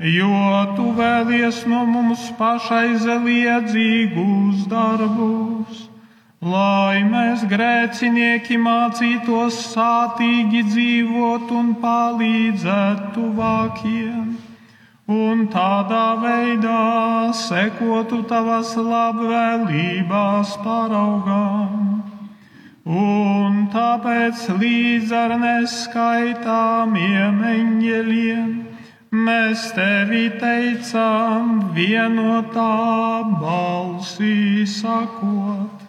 jo tu vēlies no mums pašai zeliedzīgus darbus, lai mēs grēcinieki mācītos sātīgi dzīvot un palīdzēt tuvākiem un tādā veidā sekotu tavas labvēlībās paraugām. Un tāpēc līdz ar neskaitāmiem eņģeļiem mēs tevi teicām vienotā balsī sakot.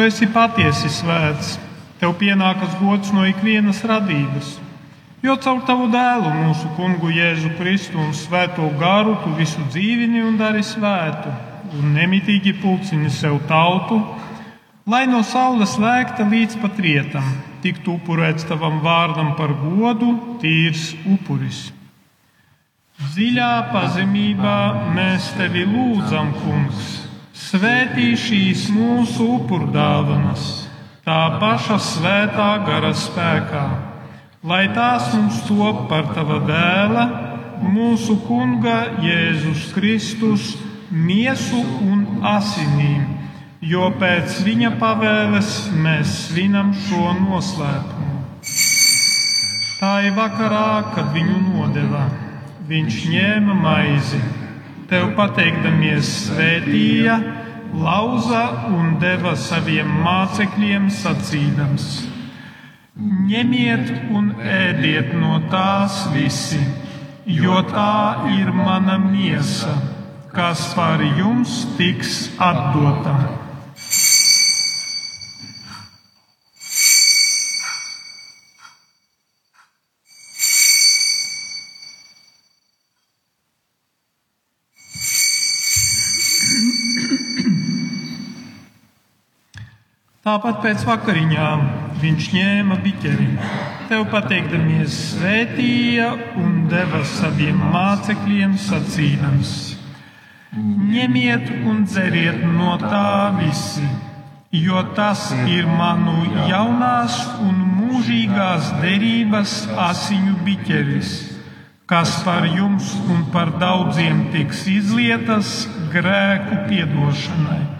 Tu esi patiesi svēts, tev pienākas gods no ikvienas radības. Jo caur tavu dēlu, mūsu kungu Jēzu Kristu un svēto garu, tu visu dzīvini un dari svētu, un nemitīgi pulcini sev tautu, lai no saules lēkta līdz pat rietam, tiktu upurēts tavam vārdam par godu, tīrs upuris. Dziļā pazemībā mēs tevi lūdzam, kungs, svētī šīs mūsu upurdāvanas, tā paša svētā gara spēkā, lai tās mums top par tava dēla, mūsu kunga Jēzus Kristus, miesu un asinīm, jo pēc viņa pavēles mēs svinam šo noslēpumu. Tā ir vakarā, kad viņu nodeva. Viņš ņēma maizi, tev pateikdamies svētīja, lauza un deva saviem mācekļiem sacīdams: Ņemiet un ēdiet no tās visi, jo tā ir mana miesa, kas par jums tiks atdota. Tāpat pēc vakariņām viņš ņēma biķeri, tev pateikdamies, svētīja un deva saviem mācekļiem sacīdams: Ņemiet un dzeriet no tā visi, jo tas ir manu jaunās un mūžīgās derības asiņu biķeris, kas par jums un par daudziem tiks izlietas grēku piedošanai.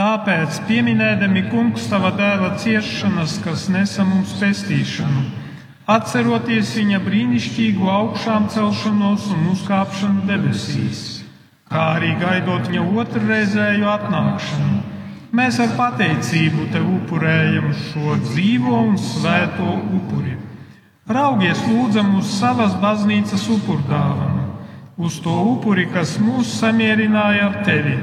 Tāpēc, pieminēdami kungs tava dēla ciešanas, kas nesa mums pestīšanu, atceroties viņa brīnišķīgu augšām celšanos un uzkāpšanu debesīs, kā arī gaidot viņa otrreizēju atnākšanu, mēs ar pateicību te upurējam šo dzīvo un svēto upuri. Raugies lūdzam uz savas baznīcas upurdāvanu, uz to upuri, kas mūs samierināja ar tevi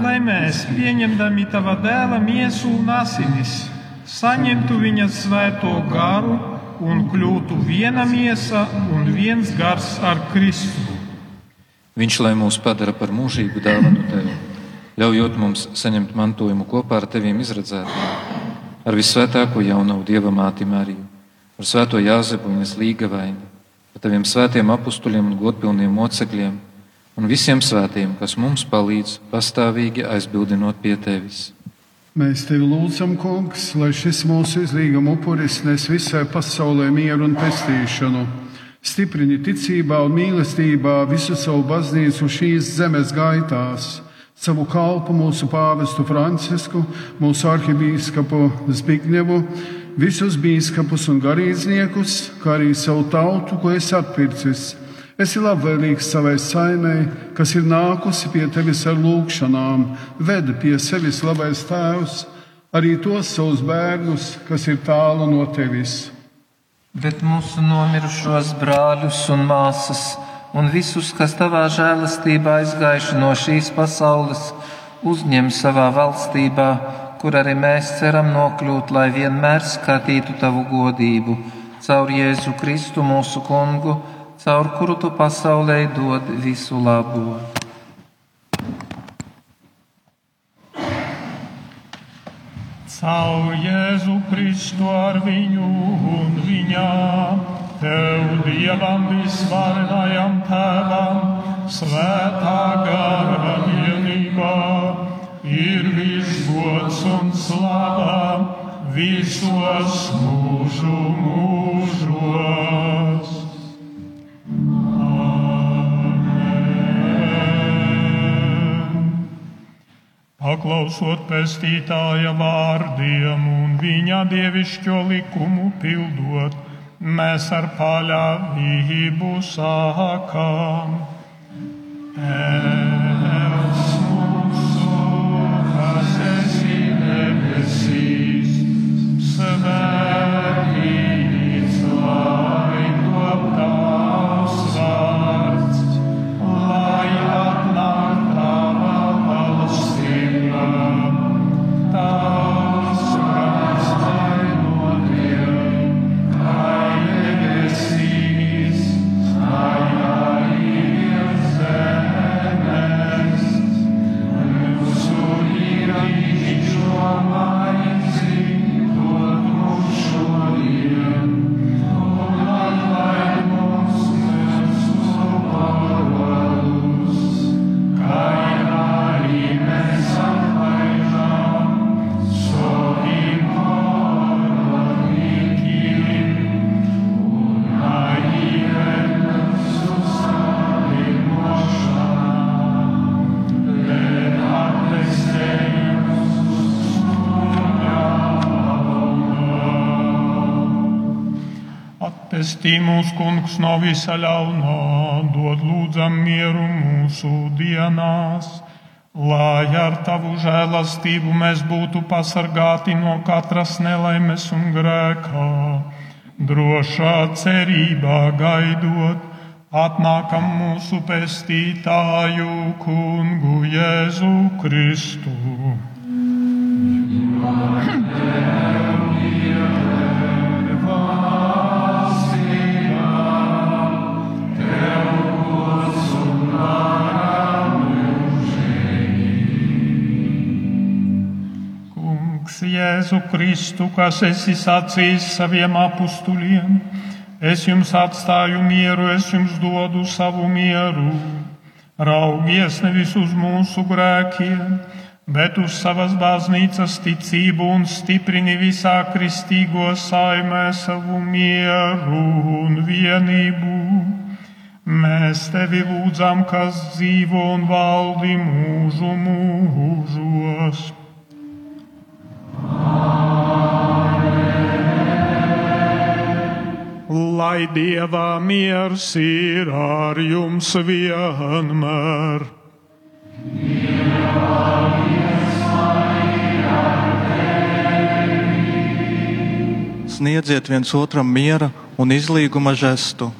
lai mēs, pieņemdami tava dēla miesu un asinis, saņemtu viņa svēto garu un kļūtu viena miesa un viens gars ar Kristu. Viņš lai mūs padara par mūžīgu dāvanu tev, ļaujot mums saņemt mantojumu kopā ar teviem izredzētiem, ar visvētāko jaunavu Dieva māti Mariju, ar svēto Jāzepu viņas līgavaini, ar taviem svētiem apustuļiem un godpilniem mocekļiem un visiem svētiem, kas mums palīdz pastāvīgi aizbildinot pie tevis. Mēs tevi lūdzam, Kungs, lai šis mūsu izlīguma upuris nes visai pasaulē mieru un pestīšanu. Stiprini ticībā un mīlestībā visu savu baznīcu šīs zemes gaitās, savu kalpu mūsu pāvestu Francisku, mūsu arhibīskapu Zbigņevu, visus bīskapus un garīdzniekus, kā arī savu tautu, ko es atpircis Esi labvēlīgs savai saimei, kas ir nākusi pie tevis ar lūgšanām, ved pie sevis labais tēvs, arī tos savus bērnus, kas ir tālu no tevis. Bet mūsu nomirušos brāļus un māsas un visus, kas tavā žēlastībā aizgājuši no šīs pasaules, uzņem savā valstībā, kur arī mēs ceram nokļūt, lai vienmēr skatītu tavu godību caur Jēzu Kristu mūsu kungu caur kuru tu pasaulē dod visu labo. Caur Jēzu Kristu ar viņu un viņā, Tev Dievam visvarenajam Tēvam, svētā gara vienībā, ir visgods un slava visos mūžu mūžos. Paklausot pestītāja vārdiem un viņa dievišķo likumu pildot, mēs ar paļāvību sākām. Tēvs Pestī mūsu kungs no visa ļaunā, dod lūdzam mieru mūsu dienās, lai ar tavu žēlastību mēs būtu pasargāti no katras nelaimes un grēkā, drošā cerībā gaidot atnākam mūsu pestītāju kungu Jēzu Kristu. Kungs Jēzu Kristu, kas esi sacījis saviem apustuliem, es jums atstāju mieru, es jums dodu savu mieru. Raugies nevis uz mūsu grēkiem, bet uz savas baznīcas ticību un stiprini visā kristīgo saimē savu mieru un vienību. Mēs tevi lūdzam, kas dzīvo un valdi mūžu mūžos. Lai Dieva miers ir ar jums vienmēr. Sniedziet viens otram miera un izlīguma žestu.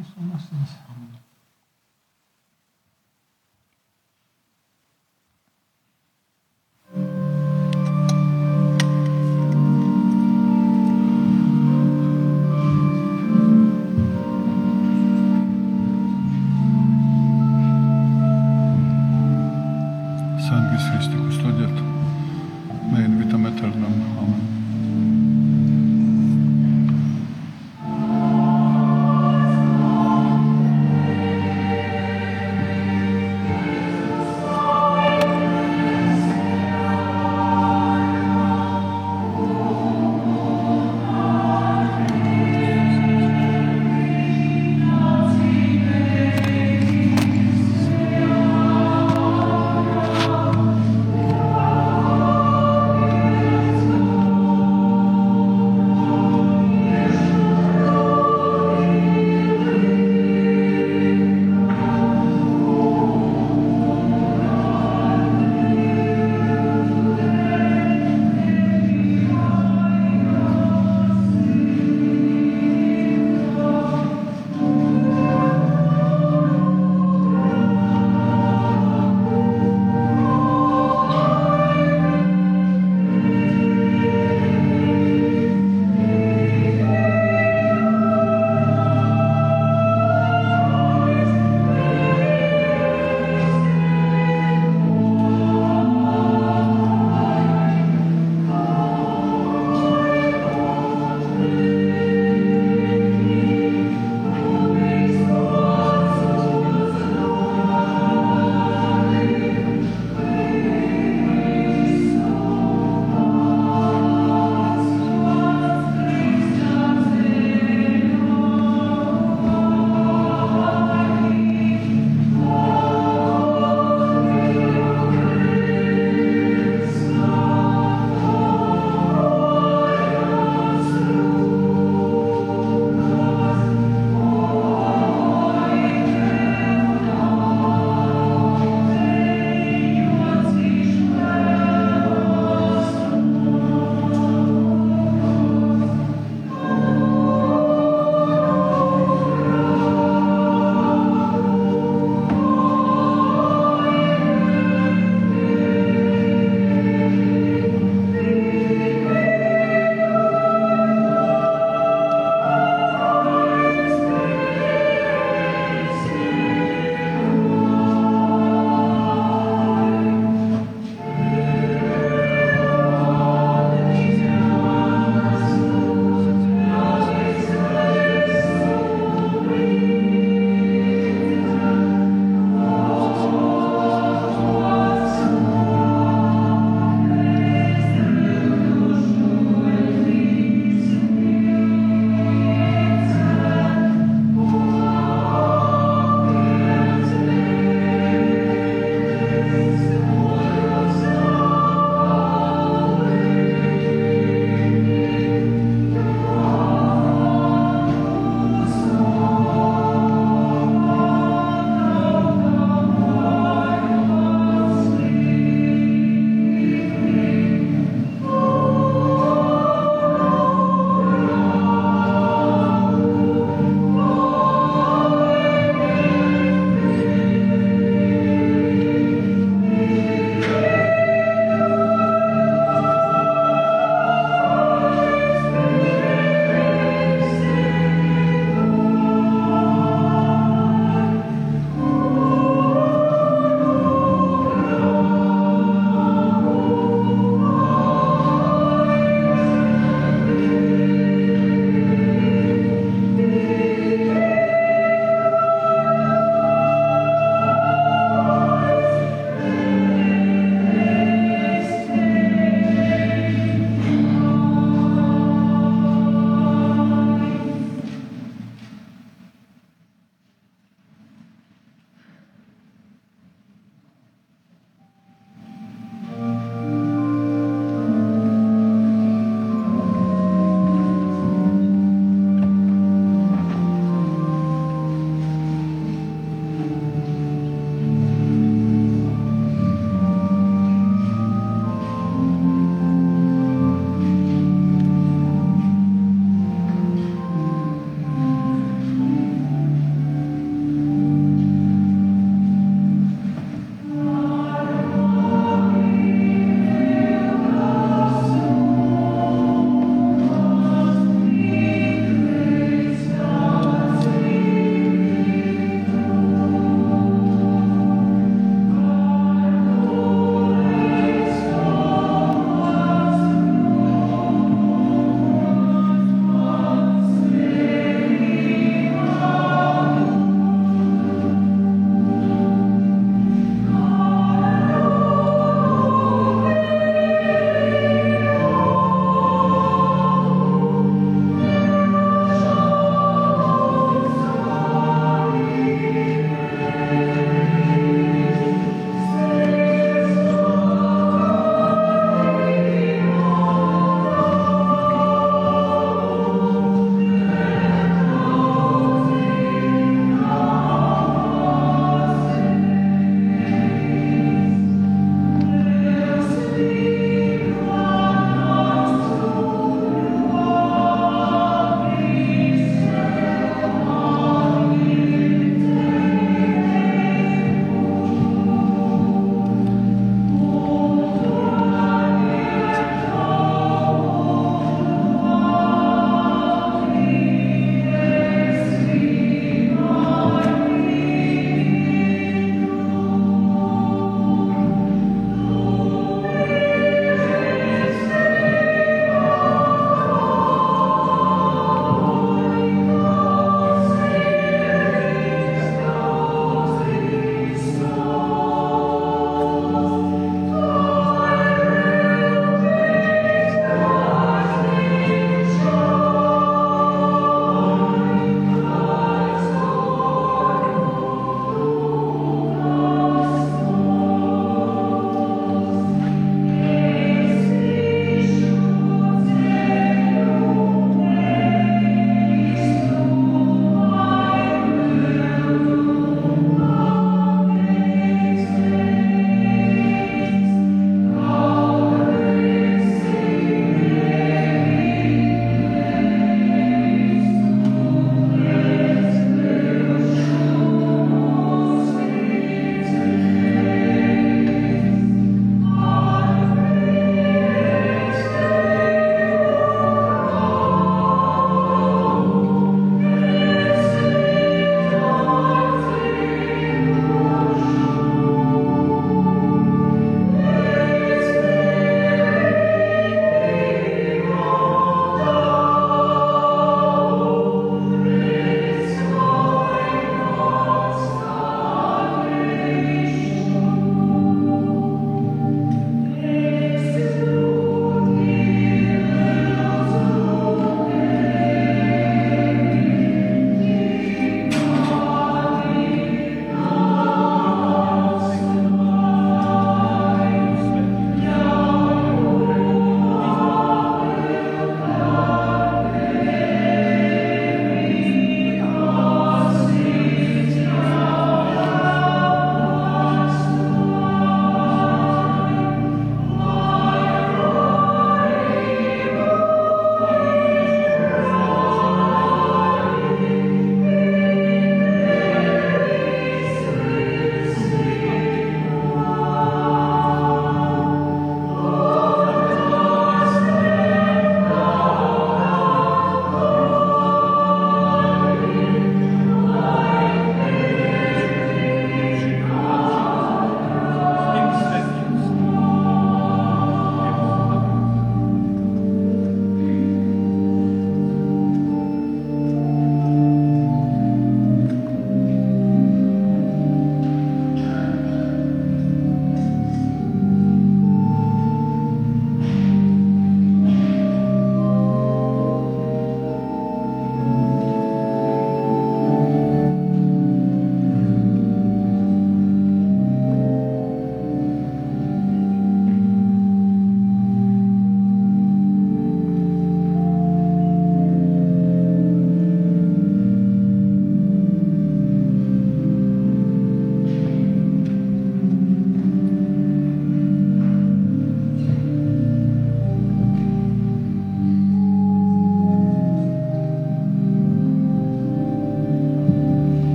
Isso, uma ciência.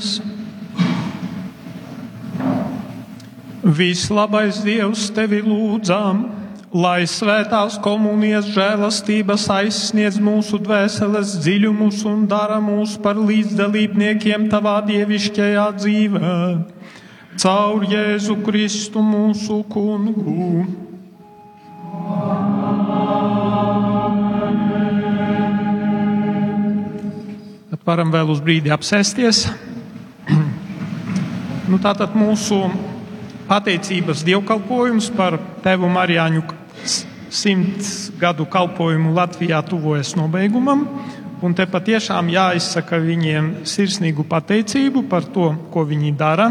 Lūksimies! Vislabais Dievs tevi lūdzām, lai svētās komunijas žēlastības aizsniedz mūsu dvēseles dziļumus un dara mūs par līdzdalībniekiem tavā dievišķajā dzīvē. Caur Jēzu Kristu mūsu kungu. Tad varam vēl uz brīdi apsēsties. Nu, tātad mūsu pateicības dievkalpojums par tevu Marijāņu simts gadu kalpojumu Latvijā tuvojas nobeigumam. Un te patiešām jāizsaka viņiem sirsnīgu pateicību par to, ko viņi dara.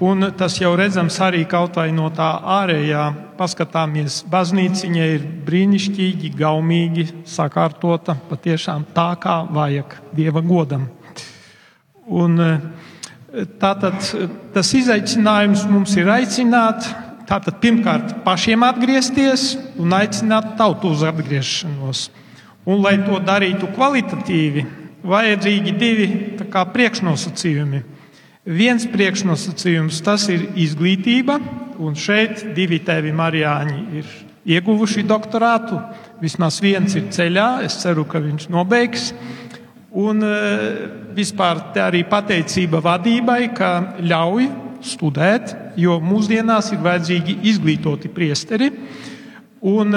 Un tas jau redzams arī kaut vai no tā ārējā. Paskatāmies, baznīciņa ir brīnišķīgi, gaumīgi sakārtota, patiešām tā, kā vajag dieva godam. Un, tātad tas izaicinājums mums ir aicināt, tātad pirmkārt pašiem atgriezties un aicināt tautu uz atgriešanos. Un, lai to darītu kvalitatīvi, vajadzīgi divi kā, priekšnosacījumi. Viens priekšnosacījums tas ir izglītība, un šeit divi tevi Marijāņi ir ieguvuši doktorātu. Vismaz viens ir ceļā, es ceru, ka viņš nobeigs. Un vispār arī pateicība vadībai, ka ļauj studēt, jo mūsdienās ir vajadzīgi izglītoti priesteri. Un,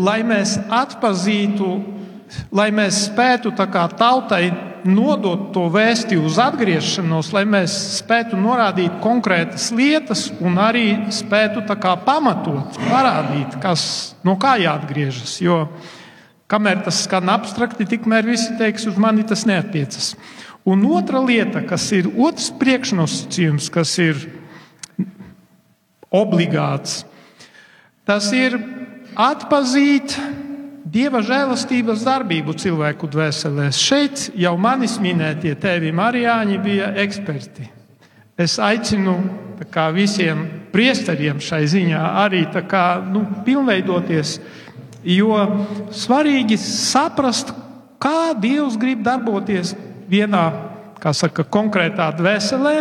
lai mēs atpazītu, lai mēs spētu tā kā tautai nodot to vēsti uz atgriešanos, lai mēs spētu norādīt konkrētas lietas un arī spētu pamatot, parādīt, kas, no kā jāatgriežas. Jo kamēr tas skan abstrakti, tikmēr visi teiks, uz mani tas neatiecas. Un otra lieta, kas ir otrs priekšnosacījums, kas ir obligāts, tas ir atzīt Dieva žēlastības darbību cilvēku dvēselēs. Šeit jau manis minētie tevi Marijāņi bija eksperti. Es aicinu kā, visiem priesteriem šai ziņā arī kā, nu, pilnveidoties, jo svarīgi saprast, kā Dievs grib darboties vienā saka, konkrētā dvēselē.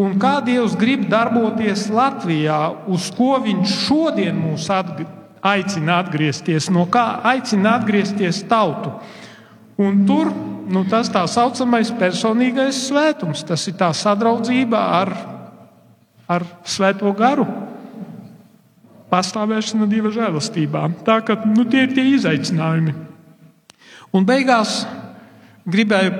Un kā Dievs grib darboties Latvijā, uz ko Viņš šodien mūs atgādāja aicina atgriezties, no kā aicina atgriezties tautu. Un tur nu, tas tā saucamais personīgais svētums, tas ir tā sadraudzība ar, ar Svēto garu. Pastāvēšana Dieva žēlastībā. Tā ka nu, tie ir tie izaicinājumi. Un beigās gribēju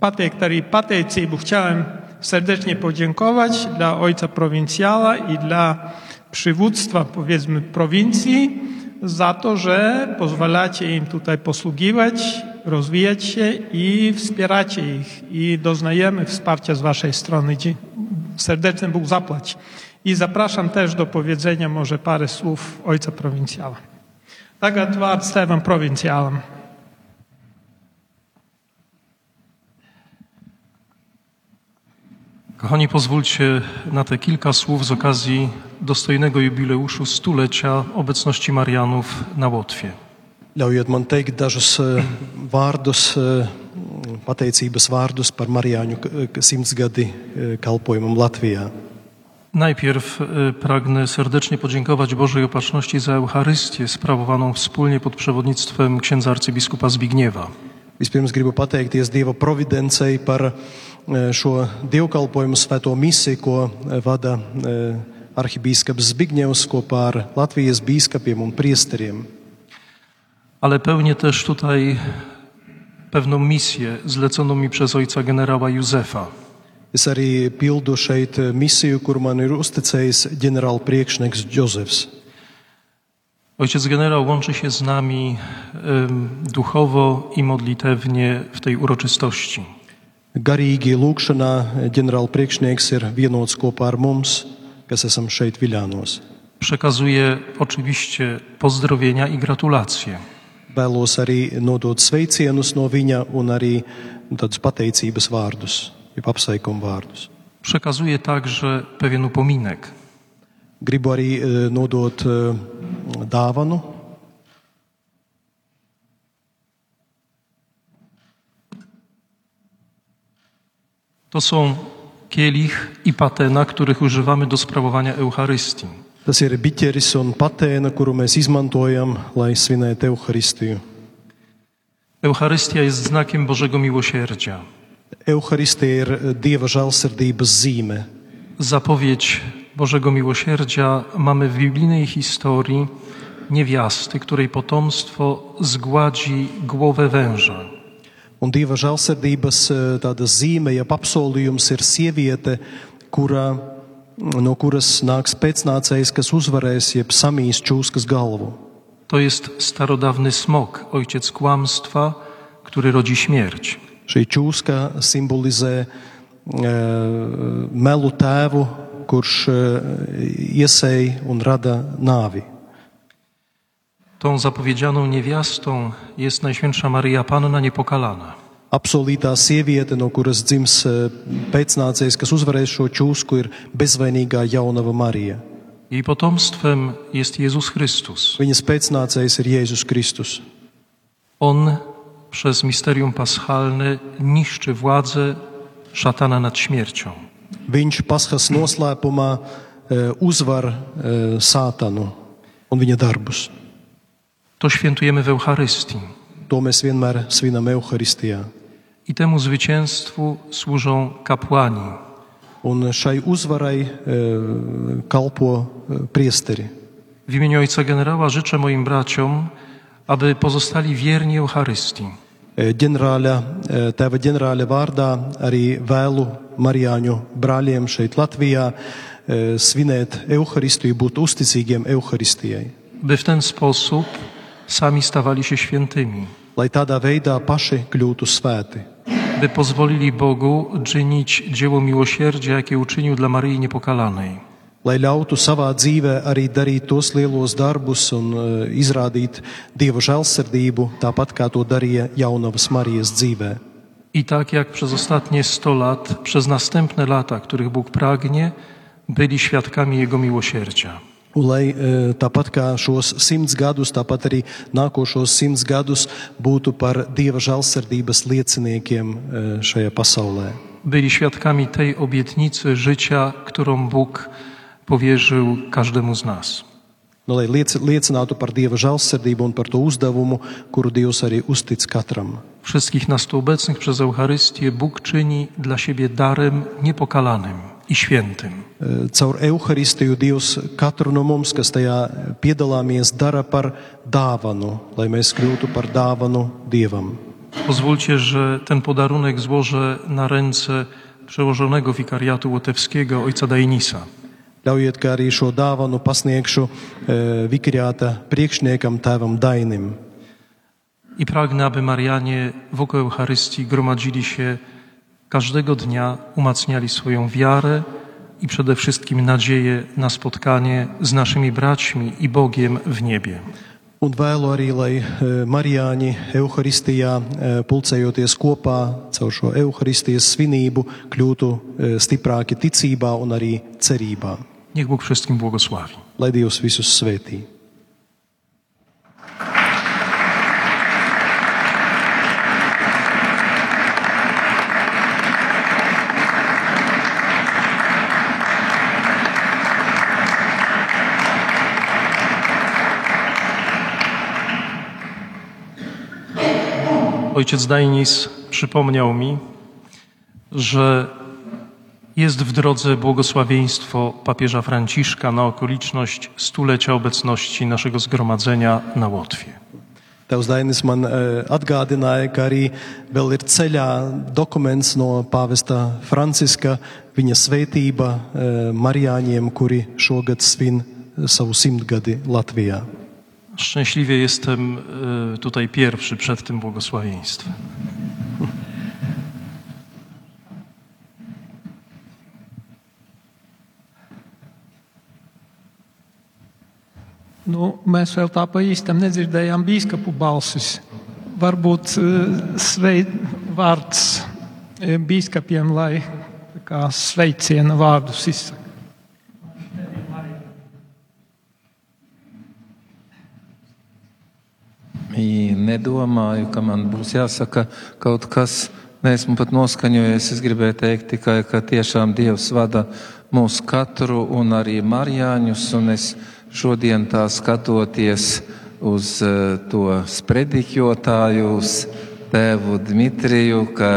pateikt arī pateicību chciałem serdecznie podziękować dla ojca prowincjala i dla przywództwa, powiedzmy, prowincji za to, że pozwalacie im tutaj posługiwać, rozwijać się i wspieracie ich. I doznajemy wsparcia z Waszej strony. Serdeczny Bóg zapłać. I zapraszam też do powiedzenia może parę słów ojca prowincjala. Tagad vārds tēvam provinciālam. Kochani, pozwólcie na te kilka słów z okazji dostojnego jubileuszu stulecia obecności Marianów na Łotwie. Ļaujiet man teikt dažus vārdus, pateicības vārdus par Marijāņu simtsgadi kalpojumam Latvijā. Najpierw pragnę serdecznie podziękować Bożej Opatrzności za Eucharystię sprawowaną wspólnie pod przewodnictwem księdza arcybiskupa Zbigniewa. Vispirms gribu pateikties Dieva providencei par šo dievkalpojumu svēto misiju, ko vada arhibīskaps Zbigņevs kopā ar Latvijas bīskapiem un priesteriem. Ale pełnię też tutaj pewną misję zleconą mi przez ojca generała Józefa. Es arī pildu šeit misiju, kur man ir uzticējis ģenerāla priekšnieks Džozefs. Ojciec generał łączy się z nami um, duchowo i modlitewnie w tej uroczystości. Garīgi lūkšanā ģenerāla priekšnieks ir vienots kopā ar mums, kas esam šeit Viļānos. Przekazuję oczywiście pozdrowienia i gratulacje. Vēlos arī nodot sveicienus no viņa un arī tādus pateicības vārdus, jeb apsveikumu vārdus. Przekazuję także pewien upominek. Gribu arī nodot dāvanu. To są kielich i patena, których używamy do sprawowania Eucharystii. Tas ir biķeris un patēna, kuru mēs izmantojam, lai svinētu Euharistiju. Eucharystia jest znakiem Bożego miłosierdzia. Euharistija ir Dieva žēlsirdības zīme. Zapowiedź Bożego miłosierdzia mamy w biblijnej historii niewiasty, której potomstwo zgładzi głowę węża. Un Dieva žēlsirdības eh, tāda zīme, ja apsolījums ir sieviete, kura, no kuras nāks pēcnācējs, kas uzvarēs, jeb samīs čūskas galvu. To jest starodawny smok, ojciec kłamstwa, który rodzi śmierć. Šī čūska simbolizē e, melu tēvu, kurš e, iesēja un rada nāvi. Tą zapowiedzianą niewiastą jest Najświętsza Maryja Panna Niepokalana. Apsolītā sieviete, no kuras dzims e, pēcnācējs, kas uzvarēs šo čūsku, ir bezvainīgā jaunava Marija. Jej potomstwem jest Jezus Chrystus. Viņas pēcnācējs ir Jēzus Kristus. On przez misterium paschalne niszczy władzę szatana nad śmiercią. Viņš paskas noslēpumā e, uzvar e, sātanu un viņa darbus. To świętujemy w Eucharystii. To mēs vienmēr svinam Euharistijā. I temu zwycięstwu służą kapłani. Un šai uzvarai e, kalpo priesteri. W imieniu Ojca Generała życzę moim braciom, aby pozostali wierni Eucharystii. E, Ģenerāļa, e, tēva ģenerāļa vārdā arī vēlu Marijāņu brāļiem šeit Latvijā e, svinēt Euharistiju, būt uzticīgiem Euharistijai. By w ten sposób sami stawali się świętymi. Lai tādā veidā paši kļūtu svēti. By pozwolili Bogu czynić dzieło miłosierdzia, jakie uczynił dla Maryi Niepokalanej. Lai ļautu savā dzīvē arī darīt tos lielos darbus un uh, izrādīt Dieva žēlsirdību, tāpat kā to darīja jaunavas Marijas dzīvē. I tak jak przez ostatnie sto lat, przez następne lata, których Bóg pragnie, byli świadkami Jego miłosierdzia. Un, lai uh, tāpat kā šos simts gadus, tāpat arī nākošos simts gadus būtu par Dieva žēlsirdības lieciniekiem uh, šajā pasaulē. Byli świadkami tej obietnicy życia, którą Bóg powierzył każdemu z nas. Nu, lai liec, liecinātu par Dieva žēlsirdību un par to uzdevumu, kuru Dievs arī uztic katram. Wszystkich nas tu obecnych przez Eucharystię Bóg czyni dla siebie darem niepokalanym i świętym. E, Caur evaharistiju Dievs katru no mums, kas tajā piedalāmies, dara par dāvanu, lai mēs kļūtu par dāvanu Dievam. Pozwólcie, że ten podarunek złożę na ręce przełożonego wikariatu łotewskiego ojca Dajnisa. Ļaujiet, kā arī šo dāvanu pasniegšu e, vikariāta priekšniekam, tēvam Dainim. I pragnę, aby Marianie wokół Eucharystii gromadzili się każdego dnia, umacniali swoją wiarę i przede wszystkim nadzieję na spotkanie z naszymi braćmi i Bogiem w niebie. Un vēlu arī, lai e, Marijāņi evaharistijā e, pulcējoties kopā caur šo evaharistijas svinību kļūtu e, stiprāki ticībā un arī cerībā. Niech Bóg wszystkim błogosławi. Lai Dievs visus svētī. Ojciec Dajnis przypomniał mi, że jest w drodze błogosławieństwo papieża Franciszka na okoliczność stulecia obecności naszego zgromadzenia na Łotwie. Tevs Dainis man e, atgādināja, ka arī vēl ir ceļā dokuments no pāvesta Franciska, viņa svētība e, Marijāņiem, kuri šogad svin savu simtgadi Latvijā. Szczęśliwie jestem e, tutaj pierwszy przed tym błogosławieństwem. Nu, mēs vēl tā pa īstam nedzirdējām biskupu balsis. Varbūt eh, sveit, vārds eh, biskupiem, lai kā sveiciena vārdus izsaka. Nedomāju, ka man būs jāsaka kaut kas neesmu pat noskaņojies. Es gribēju teikt tikai, ka tiešām Dievs vada mūs katru un arī Marijāņus, un es šodien tā skatoties uz uh, to sprediķotāju, uz tēvu Dmitriju, ka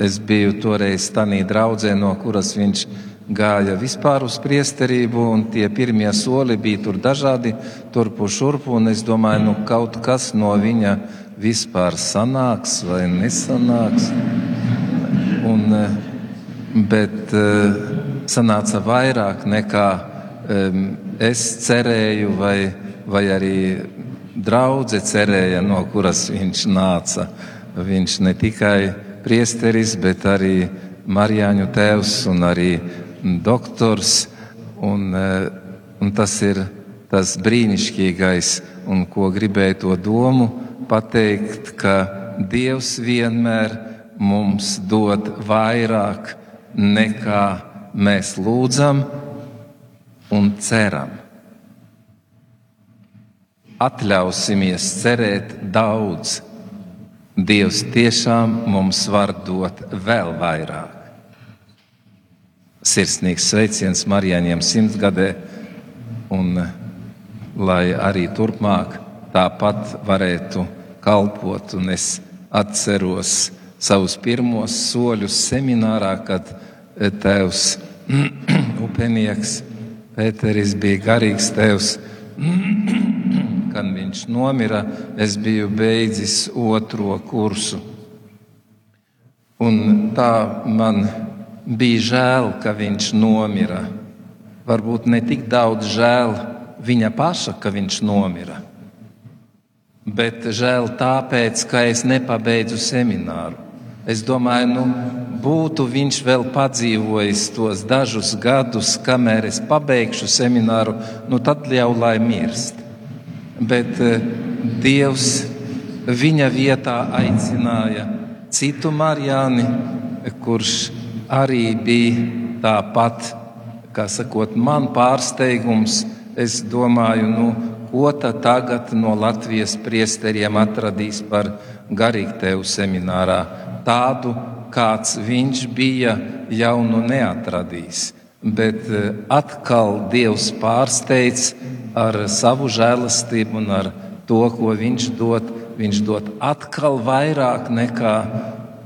es biju toreiz tanī draudzē, no kuras viņš gāja vispār uz priesterību, un tie pirmie soli bija tur dažādi, turpu šurpu, un es domāju, nu kaut kas no viņa vispār sanāks vai nesanāks. Un, eh, bet eh, sanāca vairāk nekā es cerēju, vai, vai arī draudze cerēja, no kuras viņš nāca. Viņš ne tikai priesteris, bet arī Marijāņu tēvs un arī doktors. Un, eh, un tas ir tas brīnišķīgais, un ko gribēju to domu pateikt, ka Dievs vienmēr mums dod vairāk nekā mēs lūdzam un ceram. Atļausimies cerēt daudz. Dievs tiešām mums var dot vēl vairāk. Sirsnīgs sveiciens Marijāņiem simtgadē, un lai arī turpmāk tāpat varētu kalpot. Un es atceros savus pirmos soļus seminārā, kad tēvs Upenieks Pēteris bija garīgs tēvs. Kad viņš nomira, es biju beidzis otro kursu. Un tā man bija žēl, ka viņš nomira. Varbūt ne tik daudz žēl viņa paša, ka viņš nomira, bet žēl tāpēc, ka es nepabeidzu semināru. Es domāju, nu, būtu viņš vēl padzīvojis tos dažus gadus, kamēr es pabeigšu semināru, nu tad jau lai mirst. Bet uh, Dievs viņa vietā aicināja citu Marijāni, kurš arī bija tāpat, kā sakot, man pārsteigums. Es domāju, nu, ko tad tagad no Latvijas priesteriem atradīs par garīgtēvu seminārā? Tādu, kāds viņš bija, jau nu neatradīs. Bet eh, atkal Dievs pārsteidz ar savu žēlastību un ar to, ko viņš dod. Viņš dod atkal vairāk nekā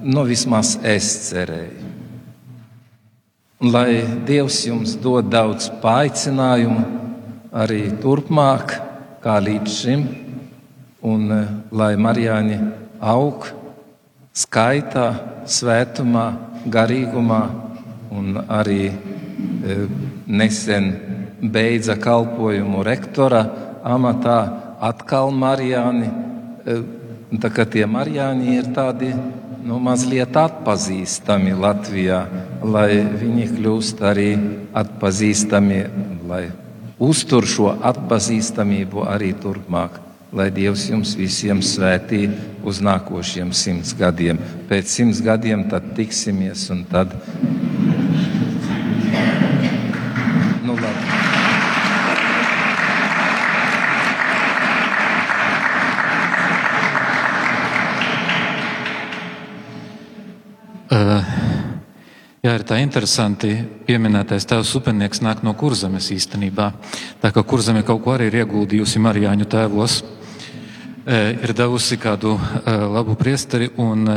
nu, vismaz es cerēju. Lai Dievs jums dod daudz paaicinājumu arī turpmāk, kā līdz šim, un eh, lai Marijāņi aug skaitā, svētumā, garīgumā, un arī e, nesen beidza kalpojumu rektora amatā atkal Marijāni. E, tā kā tie Marijāņi ir tādi nu, mazliet atpazīstami Latvijā, lai viņi kļūst arī atpazīstami, lai uztur šo atpazīstamību arī turpmāk. Lai Dievs jums visiem svētī uz nākošiem simts gadiem. Pēc simts gadiem tad tiksimies un tad. Nu, labi. Uh, jā, ir tā interesanti. Pieminētais tēvs upenieks nāk no kurzemes īstenībā. Tā kā kurzeme kaut ko arī ir ieguldījusi Marijāņu tēvos, uh, ir devusi kādu uh, labu priesteri un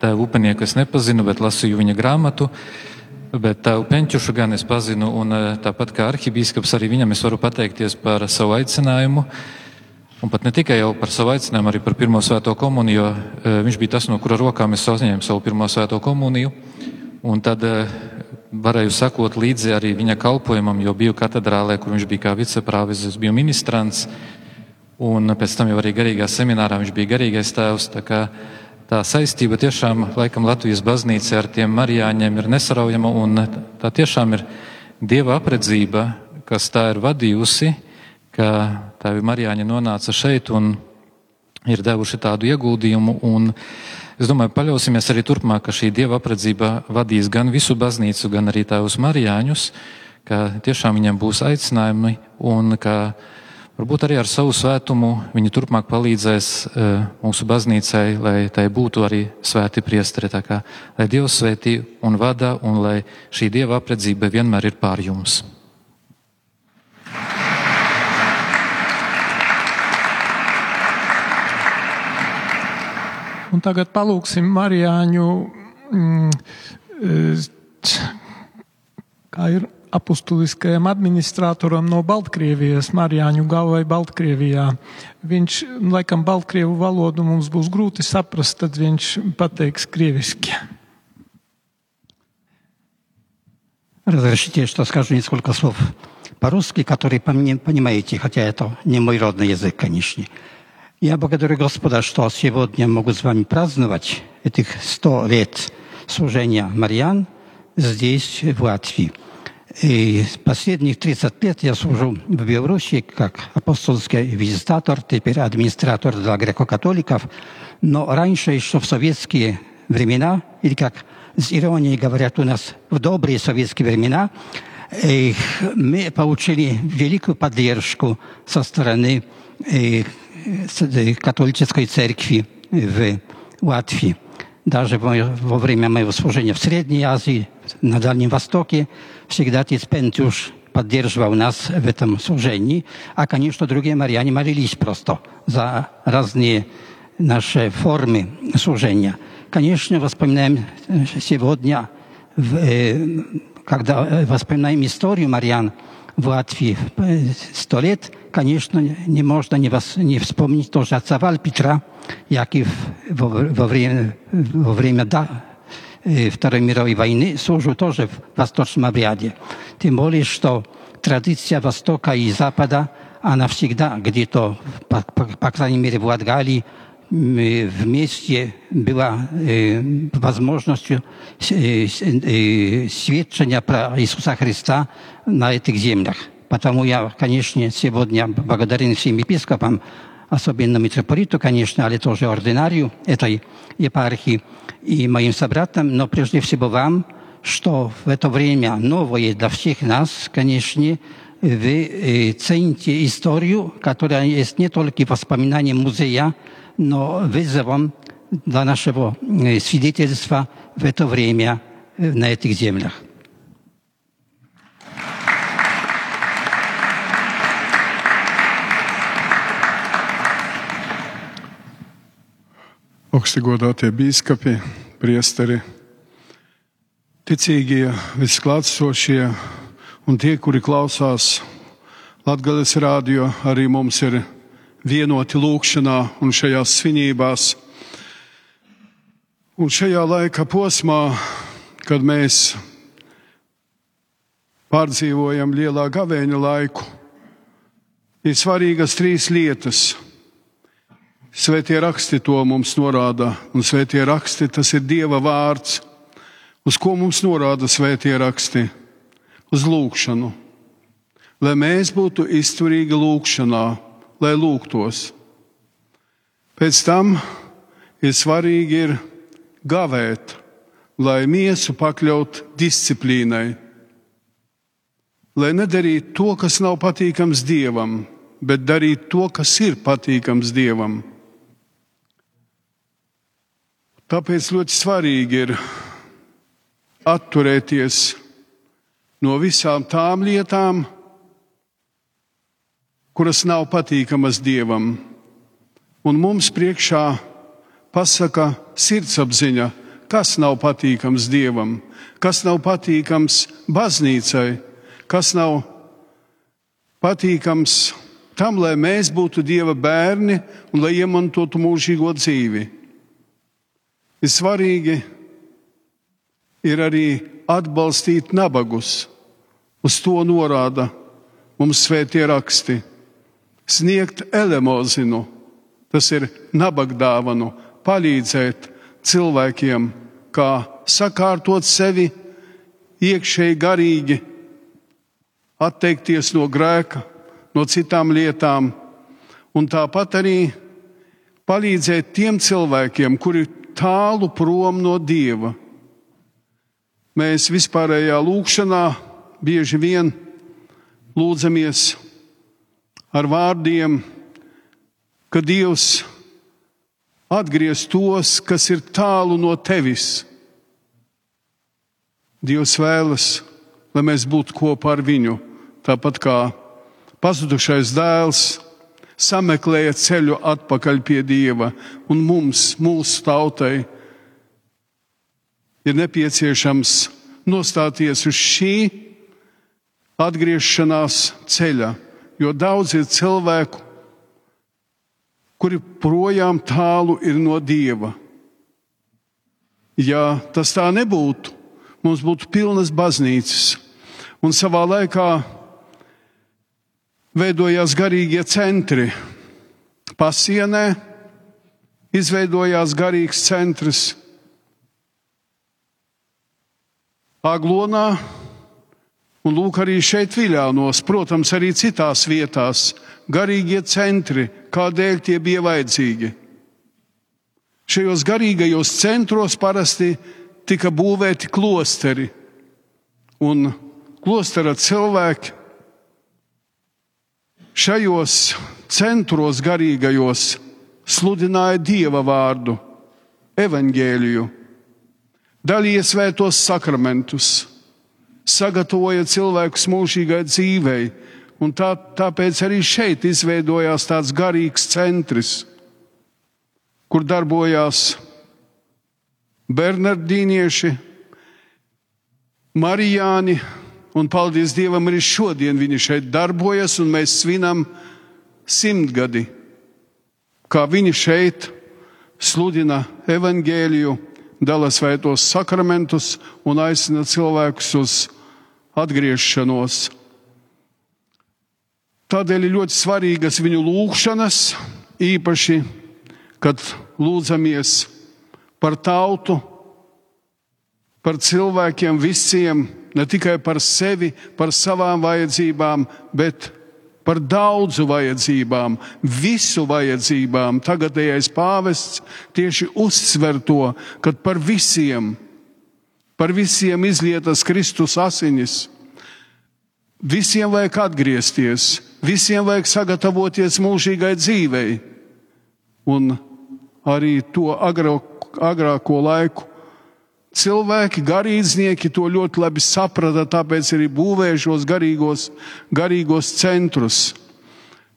tēvu upenieku es nepazinu, bet lasīju viņa grāmatu. Bet tēvu Penčušu gan es pazinu, un tāpat kā arhibīskaps, arī viņam es varu pateikties par savu aicinājumu. Un pat ne tikai par savu aicinājumu, arī par pirmo svēto komuniju, jo viņš bija tas, no kura rokām es saņēmu savu pirmo svēto komuniju. Un tad varēju sekot līdzi arī viņa kalpojumam, jo biju katedrālē, kur viņš bija kā viceprāvis, es biju ministrants. Un pēc tam jau arī garīgā seminārā viņš bija garīgais tēvs. Tā, tā saistība tiešām laikam Latvijas baznīca ar tiem marijāņiem ir nesaraujama, un tā tiešām ir Dieva apredzība, kas tā ir vadījusi ka tēvi Marijāņi nonāca šeit un ir devuši tādu ieguldījumu. Es domāju, paļausimies arī turpmāk, ka šī dieva apredzība vadīs gan visu baznīcu, gan arī tēvus Marijāņus, ka tiešām viņiem būs aicinājumi un ka Varbūt arī ar savu svētumu viņi turpmāk palīdzēs uh, mūsu baznīcai, lai tai būtu arī svēti priesteri. Kā, lai Dievs svētī un vada, un lai šī Dieva apredzība vienmēr ir pār jums. Un tagad palūksim Marijāņu, mm, kā ir apustuliskajam administratoram no Baltkrievijas, Marijāņu galvai Baltkrievijā. Viņš, laikam, Baltkrievu valodu mums būs grūti saprast, tad viņš pateiks krieviski. Разрешите, что скажу несколько слов по-русски, которые понимаете, хотя это не мой родной язык, конечно. Я благодарю Господа, что сегодня могу с вами праздновать этих сто лет служения Марьян здесь, в Латвии. И последних 30 лет я служу в Беларуси как апостольский визитатор, теперь администратор для греко-католиков. Но раньше, еще в советские времена, или как с иронией говорят у нас, в добрые советские времена, мы получили великую поддержку со стороны католической церкви в Латвии. Даже во время моего служения в Средней Азии, на Дальнем Востоке, всегда отец Пентюш поддерживал нас в этом служении. А, конечно, другие марьяне молились просто за разные наши формы служения. Конечно, воспоминаем сегодня, когда воспоминаем историю Марьян в Латвии сто лет, конечно, не можно не, вас, не вспомнить тоже отца Валь Петра, Яков во, во время, во время да, Второй мировой войны служил тоже в восточном обряде. Тем более, что традиция Востока и Запада, она всегда где-то, по, по, по крайней мере, в Латгалии, вместе была э, возможностью э, э, сведчения про Иисуса Христа на этих землях. Потому я, конечно, сегодня благодарен всем епископам, особенно митрополиту, конечно, але тоже ординарию этой епархии и моим собратам, но прежде всего вам, что в это время новое для всех нас, конечно, вы цените историю, которая есть не только воспоминанием музея, но вызовом для нашего свидетельства в это время на этих землях. Augsti godātie biskupi, priesteri, ticīgie, visklātsošie un tie, kuri klausās Latvijas rādio, arī mums ir vienoti lūkšanā un šajās svinībās. Un šajā laika posmā, kad mēs pārdzīvojam lielā gavēņa laiku, ir svarīgas trīs lietas Svētie raksti to mums norāda, un svētie raksti tas ir Dieva vārds. Uz ko mums norāda svētie raksti? Uz lūgšanu. Lai mēs būtu izturīgi lūgšanā, lai lūgtos. Pēc tam ir svarīgi ir gavēt, lai miesu pakļaut disciplīnai. Lai nedarītu to, kas nav patīkams Dievam, bet darīt to, kas ir patīkams Dievam. Tāpēc ļoti svarīgi ir atturēties no visām tām lietām, kuras nav patīkamas Dievam. Un mums priekšā pasaka sirdsapziņa, kas nav patīkams Dievam, kas nav patīkams baznīcai, kas nav patīkams tam, lai mēs būtu Dieva bērni un lai iemantotu mūžīgo dzīvi ir svarīgi ir arī atbalstīt nabagus. Uz to norāda mums svētie raksti. Sniegt elemozinu, tas ir nabagdāvanu, palīdzēt cilvēkiem, kā sakārtot sevi iekšēji garīgi, atteikties no grēka, no citām lietām, un tāpat arī palīdzēt tiem cilvēkiem, kuri tālu prom no Dieva. Mēs vispārējā lūkšanā bieži vien lūdzamies ar vārdiem, ka Dievs atgriez tos, kas ir tālu no tevis. Dievs vēlas, lai mēs būtu kopā ar viņu, tāpat kā pazudušais dēls sameklēja ceļu atpakaļ pie Dieva, un mums, mūsu tautai, ir nepieciešams nostāties uz šī atgriešanās ceļa, jo daudz ir cilvēku, kuri projām tālu ir no Dieva. Ja tas tā nebūtu, mums būtu pilnas baznīcas, un savā laikā veidojās garīgie centri. Pasienē izveidojās garīgs centrs. Aglonā un lūk arī šeit Viļānos, protams, arī citās vietās garīgie centri, kādēļ tie bija vajadzīgi. Šajos garīgajos centros parasti tika būvēti klosteri, un klostera cilvēki šajos centros garīgajos sludināja Dieva vārdu, evaņģēliju, dalīja svētos sakramentus, sagatavoja cilvēkus mūžīgai dzīvei, un tā, tāpēc arī šeit izveidojās tāds garīgs centrs, kur darbojās Bernardīnieši, Marijāni, un paldies Dievam, arī šodien viņi šeit darbojas, un mēs svinam simtgadi, kā viņi šeit sludina evaņģēliju, dala svētos sakramentus un aicina cilvēkus uz atgriešanos. Tādēļ ir ļoti svarīgas viņu lūgšanas, īpaši, kad lūdzamies par tautu, par cilvēkiem visiem, ne tikai par sevi, par savām vajadzībām, bet par daudzu vajadzībām, visu vajadzībām. Tagadējais pāvests tieši uzsver to, ka par visiem, par visiem izlietas Kristus asinis. Visiem vajag atgriezties, visiem vajag sagatavoties mūžīgai dzīvei. Un arī to agro, agrāko laiku cilvēki, garīdznieki to ļoti labi saprata, tāpēc arī būvēja šos garīgos, garīgos centrus.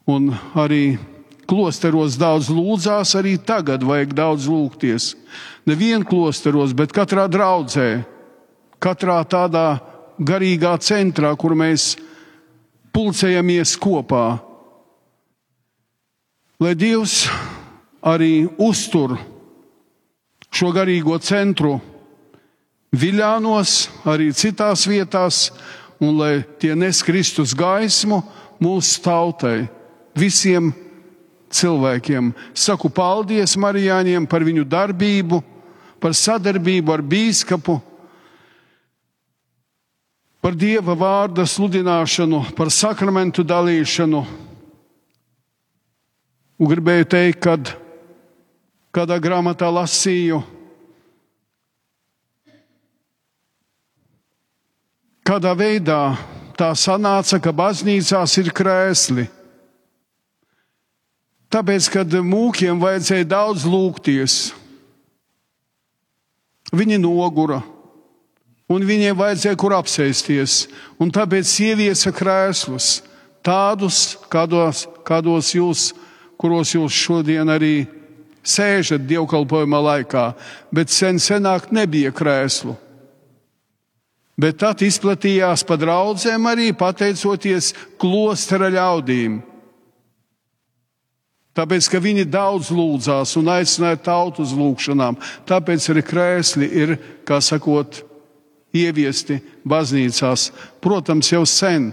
Un arī klosteros daudz lūdzās, arī tagad vajag daudz lūgties. Nevienu klosteros, bet katrā draudzē, katrā tādā garīgā centrā, kur mēs pulcējamies kopā. Lai Dievs arī uztur šo garīgo centru Viļānos, arī citās vietās, un lai tie nes Kristus gaismu mūsu tautai, visiem cilvēkiem. Saku paldies Marijāņiem par viņu darbību, par sadarbību ar bīskapu, par dieva vārda sludināšanu, par sakramentu dalīšanu. Un gribēju teikt, kad kādā grāmatā lasīju, kādā veidā tā sanāca, ka baznīcās ir krēsli. Tāpēc, kad mūkiem vajadzēja daudz lūgties, viņi nogura, un viņiem vajadzēja kur apsēsties, un tāpēc ieviesa krēslus, tādus, kādos, kādos jūs, kuros jūs šodien arī sēžat dievkalpojuma laikā, bet sen senāk nebija krēslu. Bet tad izplatījās pa draudzēm arī pateicoties klostera ļaudīm. Tāpēc, ka viņi daudz lūdzās un aicināja tautu uz lūgšanām, tāpēc arī krēsli ir, kā sakot, ieviesti baznīcās, protams, jau sen.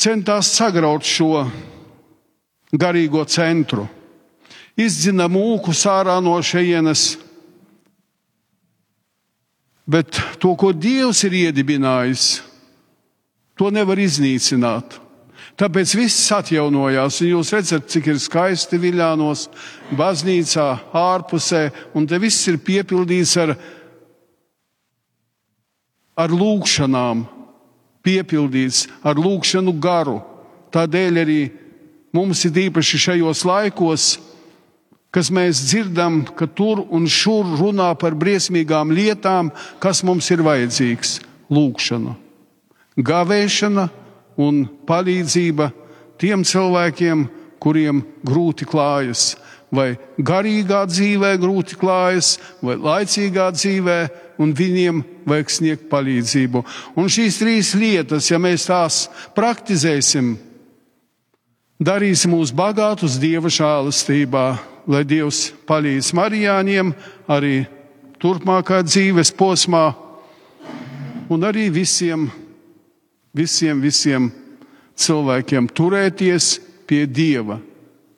Centās sagraut šo garīgo centru, izdzina mūku sārā no šejienes Bet to, ko Dievs ir iedibinājis, to nevar iznīcināt. Tāpēc viss atjaunojās. Jūs redzat, cik ir skaisti viļānos, baznīcā, ārpusē, un te viss ir piepildīts ar, ar lūgšanām. piepildīts ar lūgšanu garu. Tādēļ arī mums ir īpaši šajos laikos, kas mēs dzirdam, ka tur un šur runā par briesmīgām lietām, kas mums ir vajadzīgs - lūgšana, gavēšana un palīdzība tiem cilvēkiem, kuriem grūti klājas, vai garīgā dzīvē grūti klājas, vai laicīgā dzīvē, un viņiem vajag sniegt palīdzību. Un šīs trīs lietas, ja mēs tās praktizēsim, darīsim mūs bagātus Dieva žēlastībā, lai Dievs palīdz Marijāņiem arī turpmākā dzīves posmā, un arī visiem, visiem, visiem cilvēkiem turēties pie Dieva.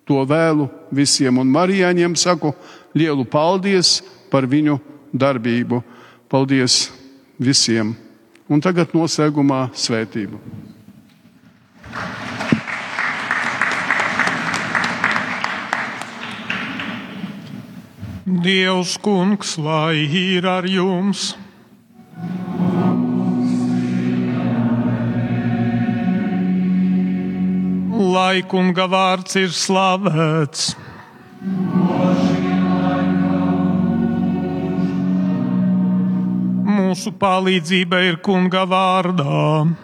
To vēlu visiem, un Marijāņiem saku lielu paldies par viņu darbību. Paldies visiem! Un tagad noslēgumā svētību. Dievs, kungs, lai ir ar jums! Lai kunga vārds ir slavēts! Mūsu palīdzība ir kunga vārdā.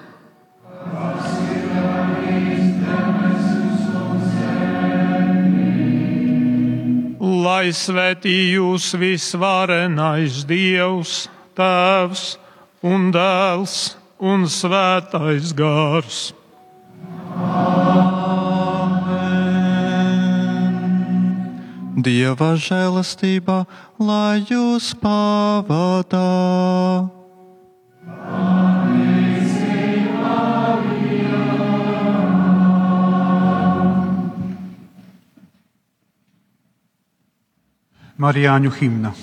Lai svētī jūs visvarenais Dievs, Tēvs un Dēls un Svētais Gārs. Dieva žēlastībā, lai jūs pavadā. Marijāņu himna.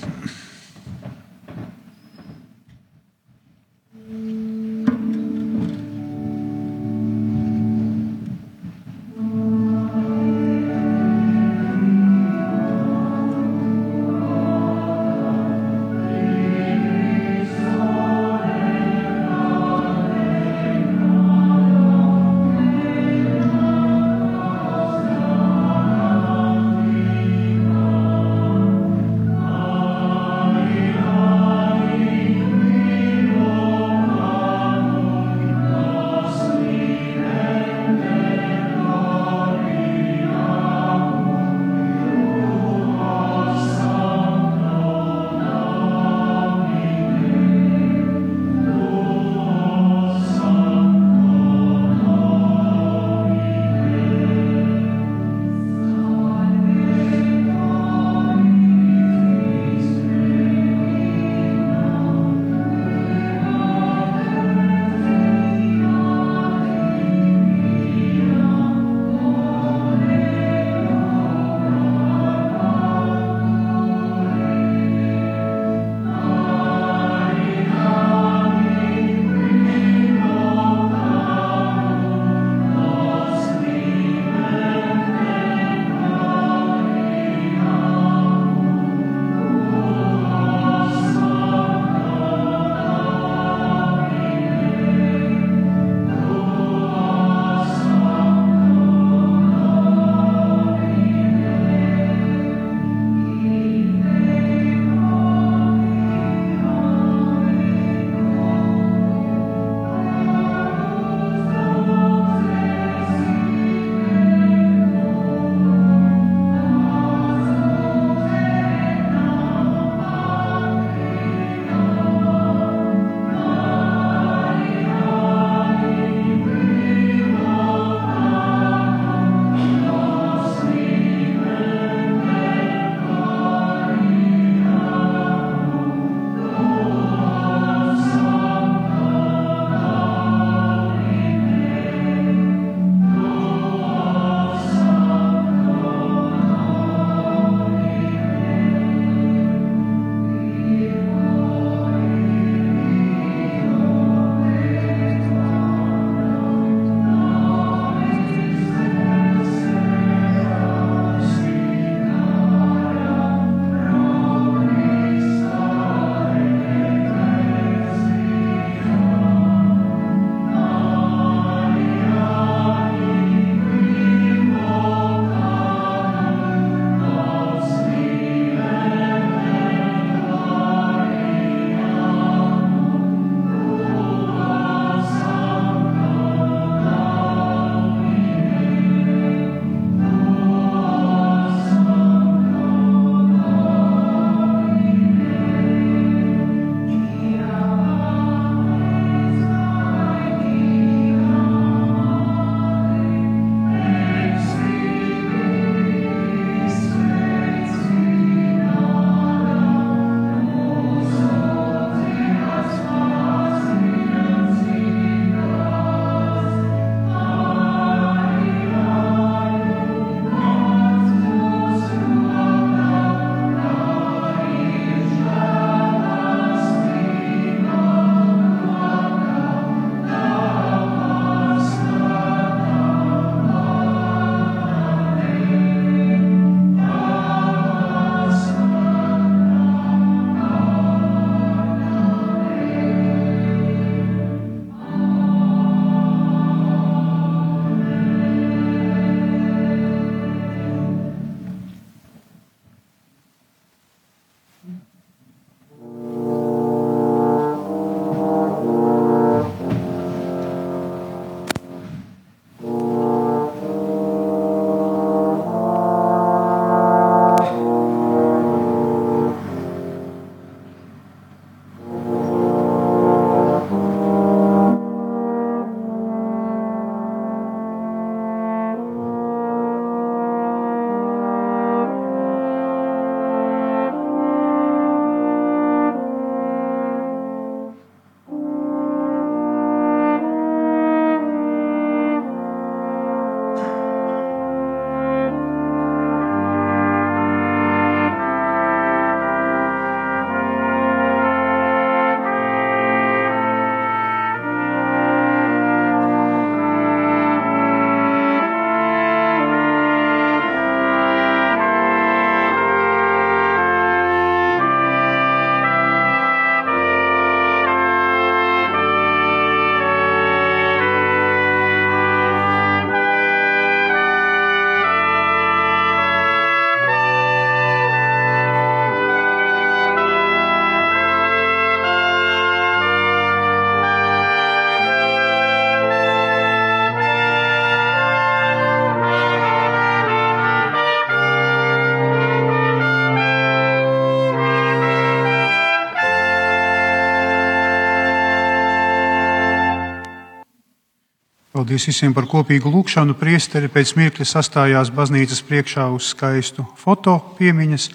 Paldies visiem par kopīgu lūgšanu. Priesteri pēc mirkļa sastājās baznīcas priekšā uz skaistu foto piemiņas.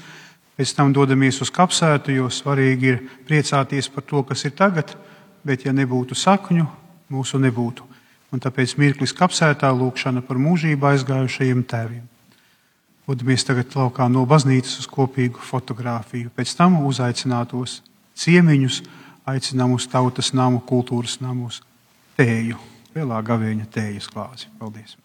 Pēc tam dodamies uz kapsētu, jo svarīgi ir priecāties par to, kas ir tagad, bet ja nebūtu sakņu, mūsu nebūtu. Un tāpēc mirklis kapsētā lūkšana par mūžību aizgājušajiem tēviem. Dodamies tagad laukā no baznīcas uz kopīgu fotografiju. Pēc tam uzaicinātos ciemiņus aicinām uz tautas namu, kultūras namus, tēju, lielā gavēņa tējas klāzi. Paldies!